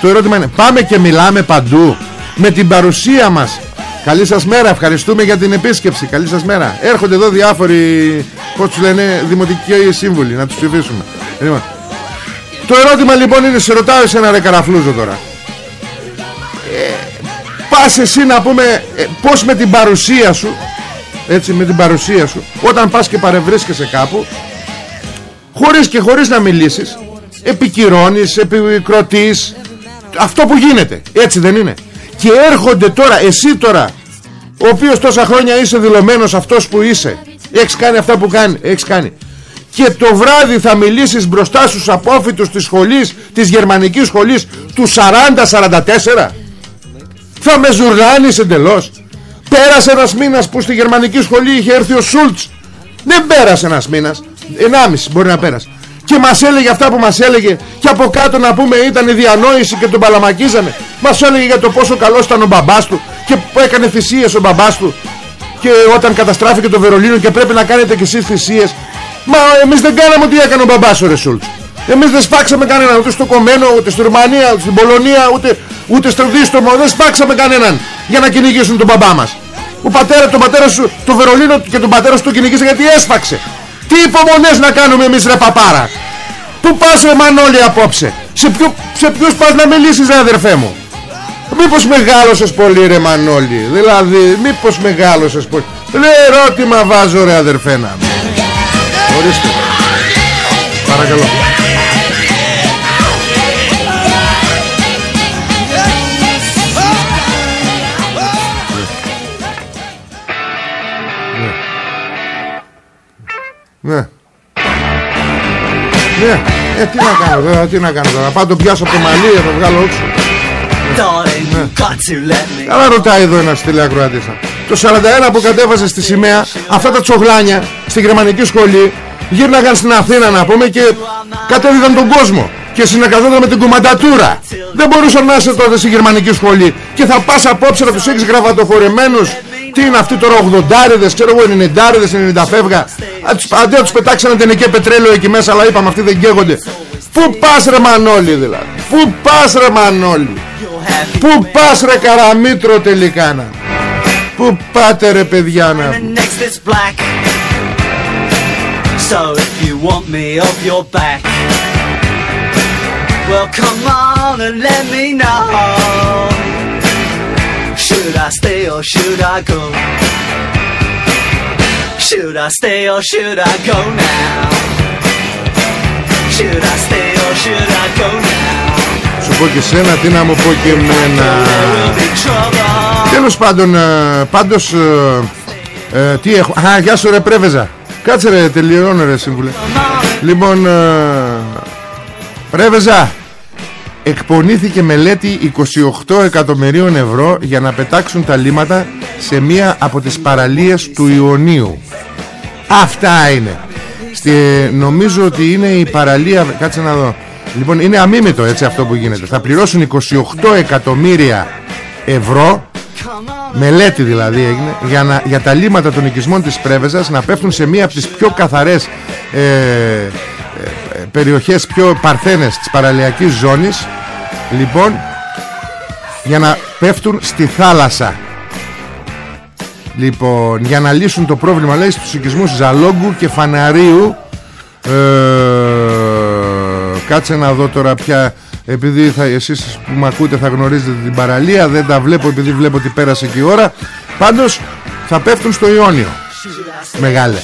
το ερώτημα είναι πάμε και μιλάμε παντού με την παρουσία μας. Καλή σας μέρα, ευχαριστούμε για την επίσκεψη. Καλή σας μέρα. Έρχονται εδώ διάφοροι Πώς τους λένε δημοτικοί σύμβουλοι Να τους ψηφίσουμε. Λοιπόν, Το ερώτημα λοιπόν είναι Σε ρωτάω εσένα ρε καραφλούζο τώρα. Πας εσύ να πούμε ε, πως με την παρουσία σου έτσι με την παρουσία σου όταν πας και παρευρίσκεσαι κάπου χωρίς και χωρίς να μιλήσεις επικυρώνεις, επικροτείς αυτό που γίνεται. Έτσι δεν είναι. Και έρχονται τώρα εσύ τώρα ο οποίος τόσα χρόνια είσαι δηλωμένος αυτός που είσαι έχεις κάνει αυτά που κάνει, έχεις κάνει και το βράδυ θα μιλήσεις μπροστά στους απόφοιτους της σχολής της γερμανικής σχολής του 40-44 θα με ζουργάνεις εντελώς. Πέρασε ένας μήνας που στη γερμανική σχολή είχε έρθει ο Σούλτς. Δεν πέρασε ένας μήνας. Ενάμιση μπορεί να πέρασε. Και μας έλεγε αυτά που μας έλεγε. Και από κάτω να πούμε ήταν η διανόηση και τον παλαμακίζαμε Μας έλεγε για το πόσο καλός ήταν ο μπαμπάς του Και που έκανε θυσίες ο μπαμπάς του. Και όταν καταστράφηκε το Βερολίνο Και πρέπει να κάνετε κι εσείς θυσίες Μα εμείς δεν κάναμε ό,τι έκανε ο μπαμπάς ο Ρεσούλτς Εμείς δεν σπάξαμε κανέναν ούτε στο Κομμένο, ούτε στη Ρουμανία, ούτε στην Πολωνία, ούτε, ούτε στο Δίστομο. Δεν σπάξαμε κανέναν για να κυνηγήσουν τον μπαμπά μας. Ο πατέρα, τον πατέρα σου, το Βερολίνο και τον πατέρα σου το κυνηγήσε γιατί έσφαξε. Τι υπομονές να κάνουμε εμείς ρε παπάρα. Πού πας ρε Μανώλη απόψε; Σε, ποιο, σε ποιους πας να μιλήσεις ρε αδερφέ μου; Μήπως μεγάλωσες πολύ ρε Μανώλη; Δηλαδή μήπως μεγάλωσες πολύ; Ρε ερώτημα βάζω ρε αδερφέ να. Ορίστε. Παρακαλώ. Ναι. Ναι. Ε, τι να κάνω τώρα, τι να κάνω τώρα. Πάω το πιάσω από το μαλλί, θα το βγάλω όξω. Καλά ρωτάει εδώ ένας τηλεακροατής. Το 41 που κατέβασε στη σημαία, αυτά τα τσογλάνια στη γερμανική σχολή γύρναγαν στην Αθήνα να πούμε και κατέβηκαν τον κόσμο και συνεργαζόταν με την κουμαντατούρα. Δεν μπορούσαν να είσαι τότε στη γερμανική σχολή και θα πας απόψε να τους έχεις γραβατοφορεμένους. Τι είναι αυτοί τώρα 80 ξέρω εγώ 90 90 φεύγα. Αντί να τους πετάξανε τενεκέ πετρέλαιο εκεί μέσα Αλλά είπαμε αυτοί δεν καίγονται. Πού πας ρε Μανώλη δηλαδή; Πού πας ρε Μανώλη; Πού πας ρε Καραμίτρο τελικά να; Πού πάτε ρε παιδιά να; So if you want me off your back Well come on and let me know Should I stay or should I go? Should I stay or should I go now? Should I stay or should I go now? Σου πω και σένα, τι να μου πω και εμένα Τέλος πάντων, πάντως ε, ε, Τι έχω, α, γεια σου ρε πρέβεζα Κάτσε ρε, τελειώνω ρε σύμβουλε Λοιπόν, ε, πρέβεζα εκπονήθηκε μελέτη 28 εκατομμυρίων ευρώ για να πετάξουν τα λίματα σε μία από τις παραλίες του Ιωνίου. Αυτά είναι. Στη, νομίζω ότι είναι η παραλία... Κάτσε να δω. Λοιπόν, είναι αμήμητο έτσι αυτό που γίνεται. Θα πληρώσουν 28 εκατομμύρια ευρώ μελέτη δηλαδή έγινε για, να, για τα λίματα των οικισμών της Πρέβεζας να πέφτουν σε μία από τις πιο καθαρές ε, ε περιοχές πιο παρθένες της παραλιακής ζώνης. Λοιπόν για να πέφτουν στη θάλασσα. Λοιπόν για να λύσουν το πρόβλημα λέει στους οικισμούς Ζαλόγκου και Φαναρίου. Ε, κάτσε να δω τώρα πια επειδή θα, εσείς που με ακούτε θα γνωρίζετε την παραλία δεν τα βλέπω επειδή βλέπω ότι πέρασε και η ώρα. Πάντως θα πέφτουν στο Ιόνιο. Μεγάλε.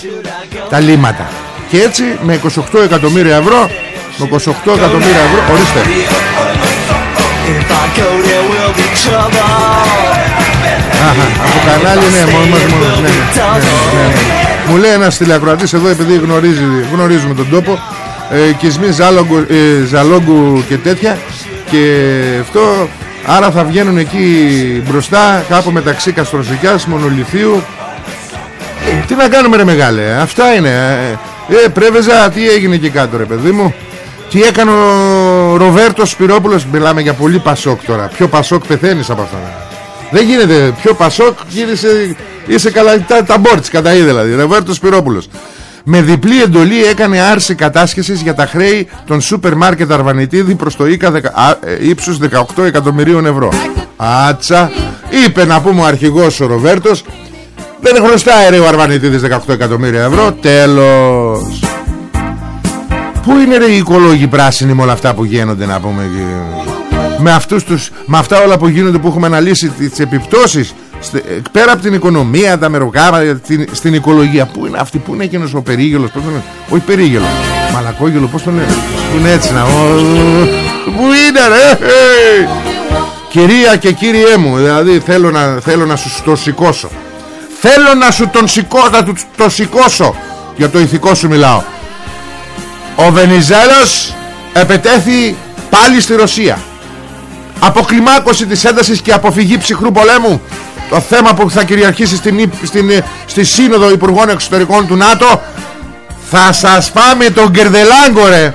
Τα λίματα και έτσι με 28 εκατομμύρια ευρώ με 28 εκατομμύρια ευρώ ορίστε. Από κανάλι ναι, μόνος, μόνος, ναι, ναι, ναι, Μου λέει ένας τηλεακροατής εδώ επειδή γνωρίζει, γνωρίζουμε τον τόπο ε, Οικισμοί ζάλογκου, ε, ζαλόγκου και τέτοια. Και αυτό Άρα θα βγαίνουν εκεί μπροστά Κάπου μεταξύ Καστροσικιάς, Μονολυθίου. Τι να κάνουμε ρε μεγάλε Αυτά είναι. Ε πρέβεζα τι έγινε εκεί κάτω ρε παιδί μου. Τι έκανε ο Ροβέρτος Σπυρόπουλος Μιλάμε για πολύ Πασόκ τώρα. Πιο Πασόκ πεθαίνεις από αυτά. Δεν γίνεται Πιο Πασόκ γύρισε Είσαι καλά τα, τα μπόρτς κατά είδε δηλαδή. Ροβέρτος Σπυρόπουλος με διπλή εντολή έκανε άρση κατάσχεσης για τα χρέη των σούπερ μάρκετ Αρβανιτίδη προς το ΙΚΑ ε, ύψους 18 εκατομμυρίων ευρώ. Άτσα, είπε να πούμε ο αρχηγός ο Ροβέρτος, δεν χρωστάει ρε ο Αρβανιτίδης 18 εκατομμύρια ευρώ, τέλος. Πού είναι ρε οι οικολόγοι πράσινοι με όλα αυτά που γίνονται να πούμε με, αυτούς τους, με αυτά όλα που γίνονται που έχουμε αναλύσει τις επιπτώσεις πέρα από την οικονομία, τα μεροκάμα, στην οικολογία. Πού είναι αυτή, πού είναι εκείνος ο περίγελος, πώς τον λένε; Όχι περίγελο, μαλακόγελο, πώς τον λένε; Πού είναι έτσι να... Πού είναι ρε. Κυρία και κύριέ μου, δηλαδή θέλω να, θέλω να σου το σηκώσω. Θέλω να σου τον σηκώ, να του το σηκώσω. Για το ηθικό σου μιλάω. Ο Βενιζέλος επετέθη πάλι στη Ρωσία. Αποκλιμάκωση της έντασης και αποφυγή ψυχρού πολέμου το θέμα που θα κυριαρχήσει στην, στην, στη Σύνοδο Υπουργών Εξωτερικών του ΝΑΤΟ θα σας πάμε τον Κερδελάγκο ρε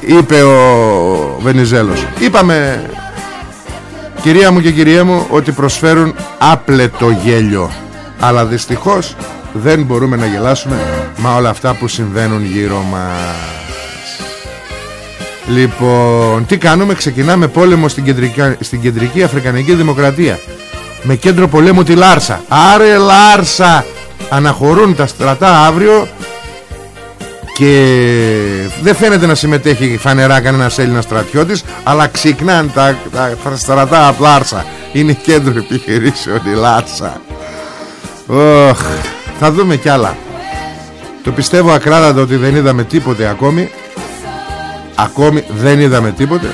είπε ο Βενιζέλος. Είπαμε κυρία μου και κυρία μου ότι προσφέρουν άπλετο γέλιο. Αλλά δυστυχώς δεν μπορούμε να γελάσουμε με όλα αυτά που συμβαίνουν γύρω μας. Λοιπόν, τι κάνουμε, ξεκινάμε πόλεμο στην κεντρική, στην κεντρική Αφρικανική Δημοκρατία με κέντρο πολέμου τη Λάρσα. Άρε Λάρσα! Αναχωρούν τα στρατά αύριο και δεν φαίνεται να συμμετέχει φανερά κανένας Έλληνας στρατιώτης αλλά ξυκνάνε τα, τα, τα στρατά από Λάρσα. Είναι κέντρο επιχειρήσεων η Λάρσα. Οχ, θα δούμε κι άλλα. Το πιστεύω ακράδαντα ότι δεν είδαμε τίποτε ακόμη. Ακόμη δεν είδαμε τίποτε.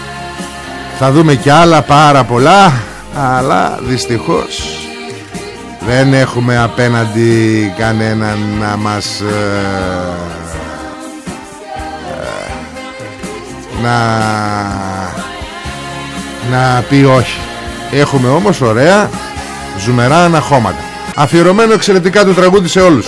Θα δούμε κι άλλα πάρα πολλά Αλλά δυστυχώς Δεν έχουμε απέναντι κανέναν να μας ε, ε, Να Να πει όχι. Έχουμε όμως ωραία Ζουμερά αναχώματα. Αφιερωμένο εξαιρετικά το τραγούδι σε όλους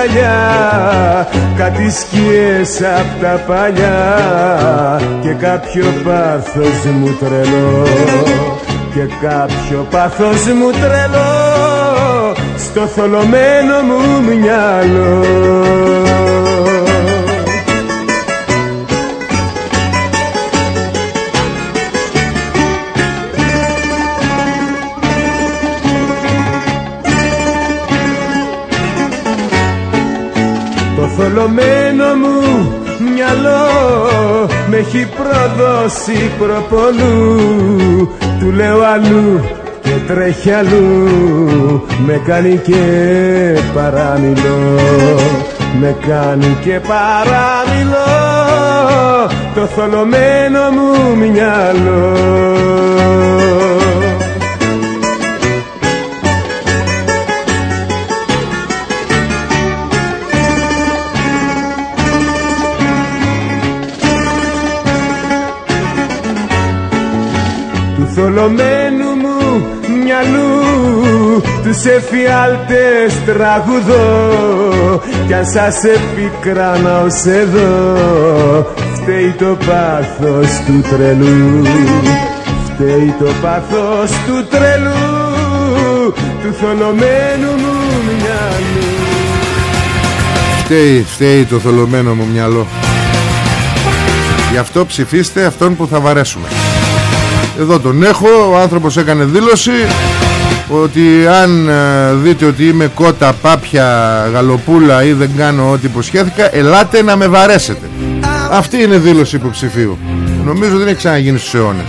μια σταλιά Κάτι σκιές απ' τα παλιά. Και κάποιο πάθος μου τρελό. Και κάποιο πάθος μου τρελό. Στο θολωμένο μου μυαλό προδώσει προπολού Του λέω αλλού και τρέχει αλλού. Με κάνει και παραμιλώ Με κάνει και παραμιλώ. Το θολωμένο μου μυαλό του θολωμένου μου μυαλού τους εφιάλτες τραγουδώ. Κι αν σας επικράνα ως εδώ φταίει το πάθος του τρελού. Φταίει το πάθος του τρελού του θολωμένου μου μυαλού. Φταίει, φταίει το θολωμένο μου μυαλό. Γι' αυτό ψηφίστε αυτόν που θα βαρέσουμε Εδώ τον έχω. Ο άνθρωπος έκανε δήλωση Ότι αν ε, δείτε ότι είμαι κότα, πάπια, γαλοπούλα Ή δεν κάνω ό,τι υποσχέθηκα Ελάτε να με βαρέσετε. Αυτή είναι δήλωση υποψηφίου. Νομίζω δεν έχει ξαναγίνει στους αιώνες.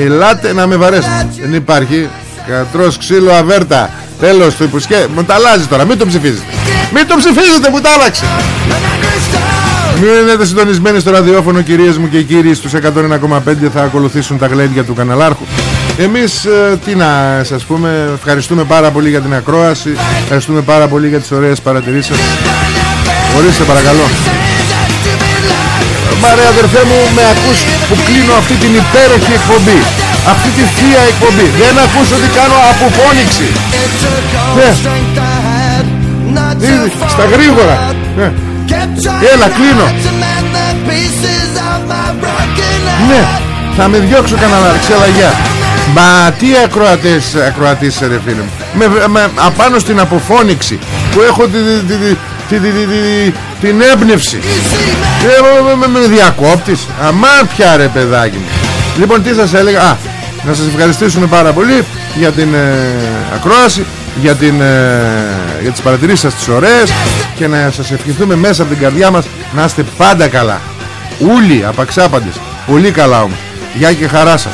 Ελάτε να με βαρέσετε. Δεν υπάρχει. Κατρός ξύλο αβέρτα. Τέλος του υποσχέ Μου τα αλλάζει τώρα. Μην το ψηφίζετε. Μην το ψηφίζετε που τα άλλαξε Μείνετε συντονισμένοι στο ραδιόφωνο κυρίες μου και κύριοι Στους 101,5 θα ακολουθήσουν τα γλέντια του καναλάρχου. Εμείς ε, τι να σας πούμε Ευχαριστούμε πάρα πολύ για την ακρόαση Ευχαριστούμε πάρα πολύ για τις ωραίες παρατηρήσεις. Σας Ορίστε παρακαλώ. Μαρέ αδερφέ μου με ακούς που κλείνω αυτή την υπέροχη εκπομπή Αυτή τη θεία εκπομπή. Δεν ακούς ότι κάνω αποφώνηξη Ναι. Ήδη, Στα γρήγορα. Ναι Έλα κλείνω. Ναι Θα με διώξω κανένα ξελαγιά Μα τι ακροατές Ακροατής ρε φίλε μου. Με, με, Απάνω στην αποφώνηξη Που έχω τη, τη, τη, τη, τη, τη, τη, την έμπνευση. Ε, με, με, με διακόπτης Αμάν πια ρε παιδάκι μου. Λοιπόν τι σας έλεγα. Α, να σας ευχαριστήσουμε πάρα πολύ Για την ε, ακρόαση για, την, ε, για τις παρατηρήσεις σας τις ωραίες και να σας ευχηθούμε μέσα από την καρδιά μας να είστε πάντα καλά. Ούλοι, απαξάπαντες. Πολύ καλά όμως. Γεια και χαρά σας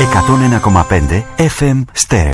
Εκατόν ένα κομμαπέντε FM στερ.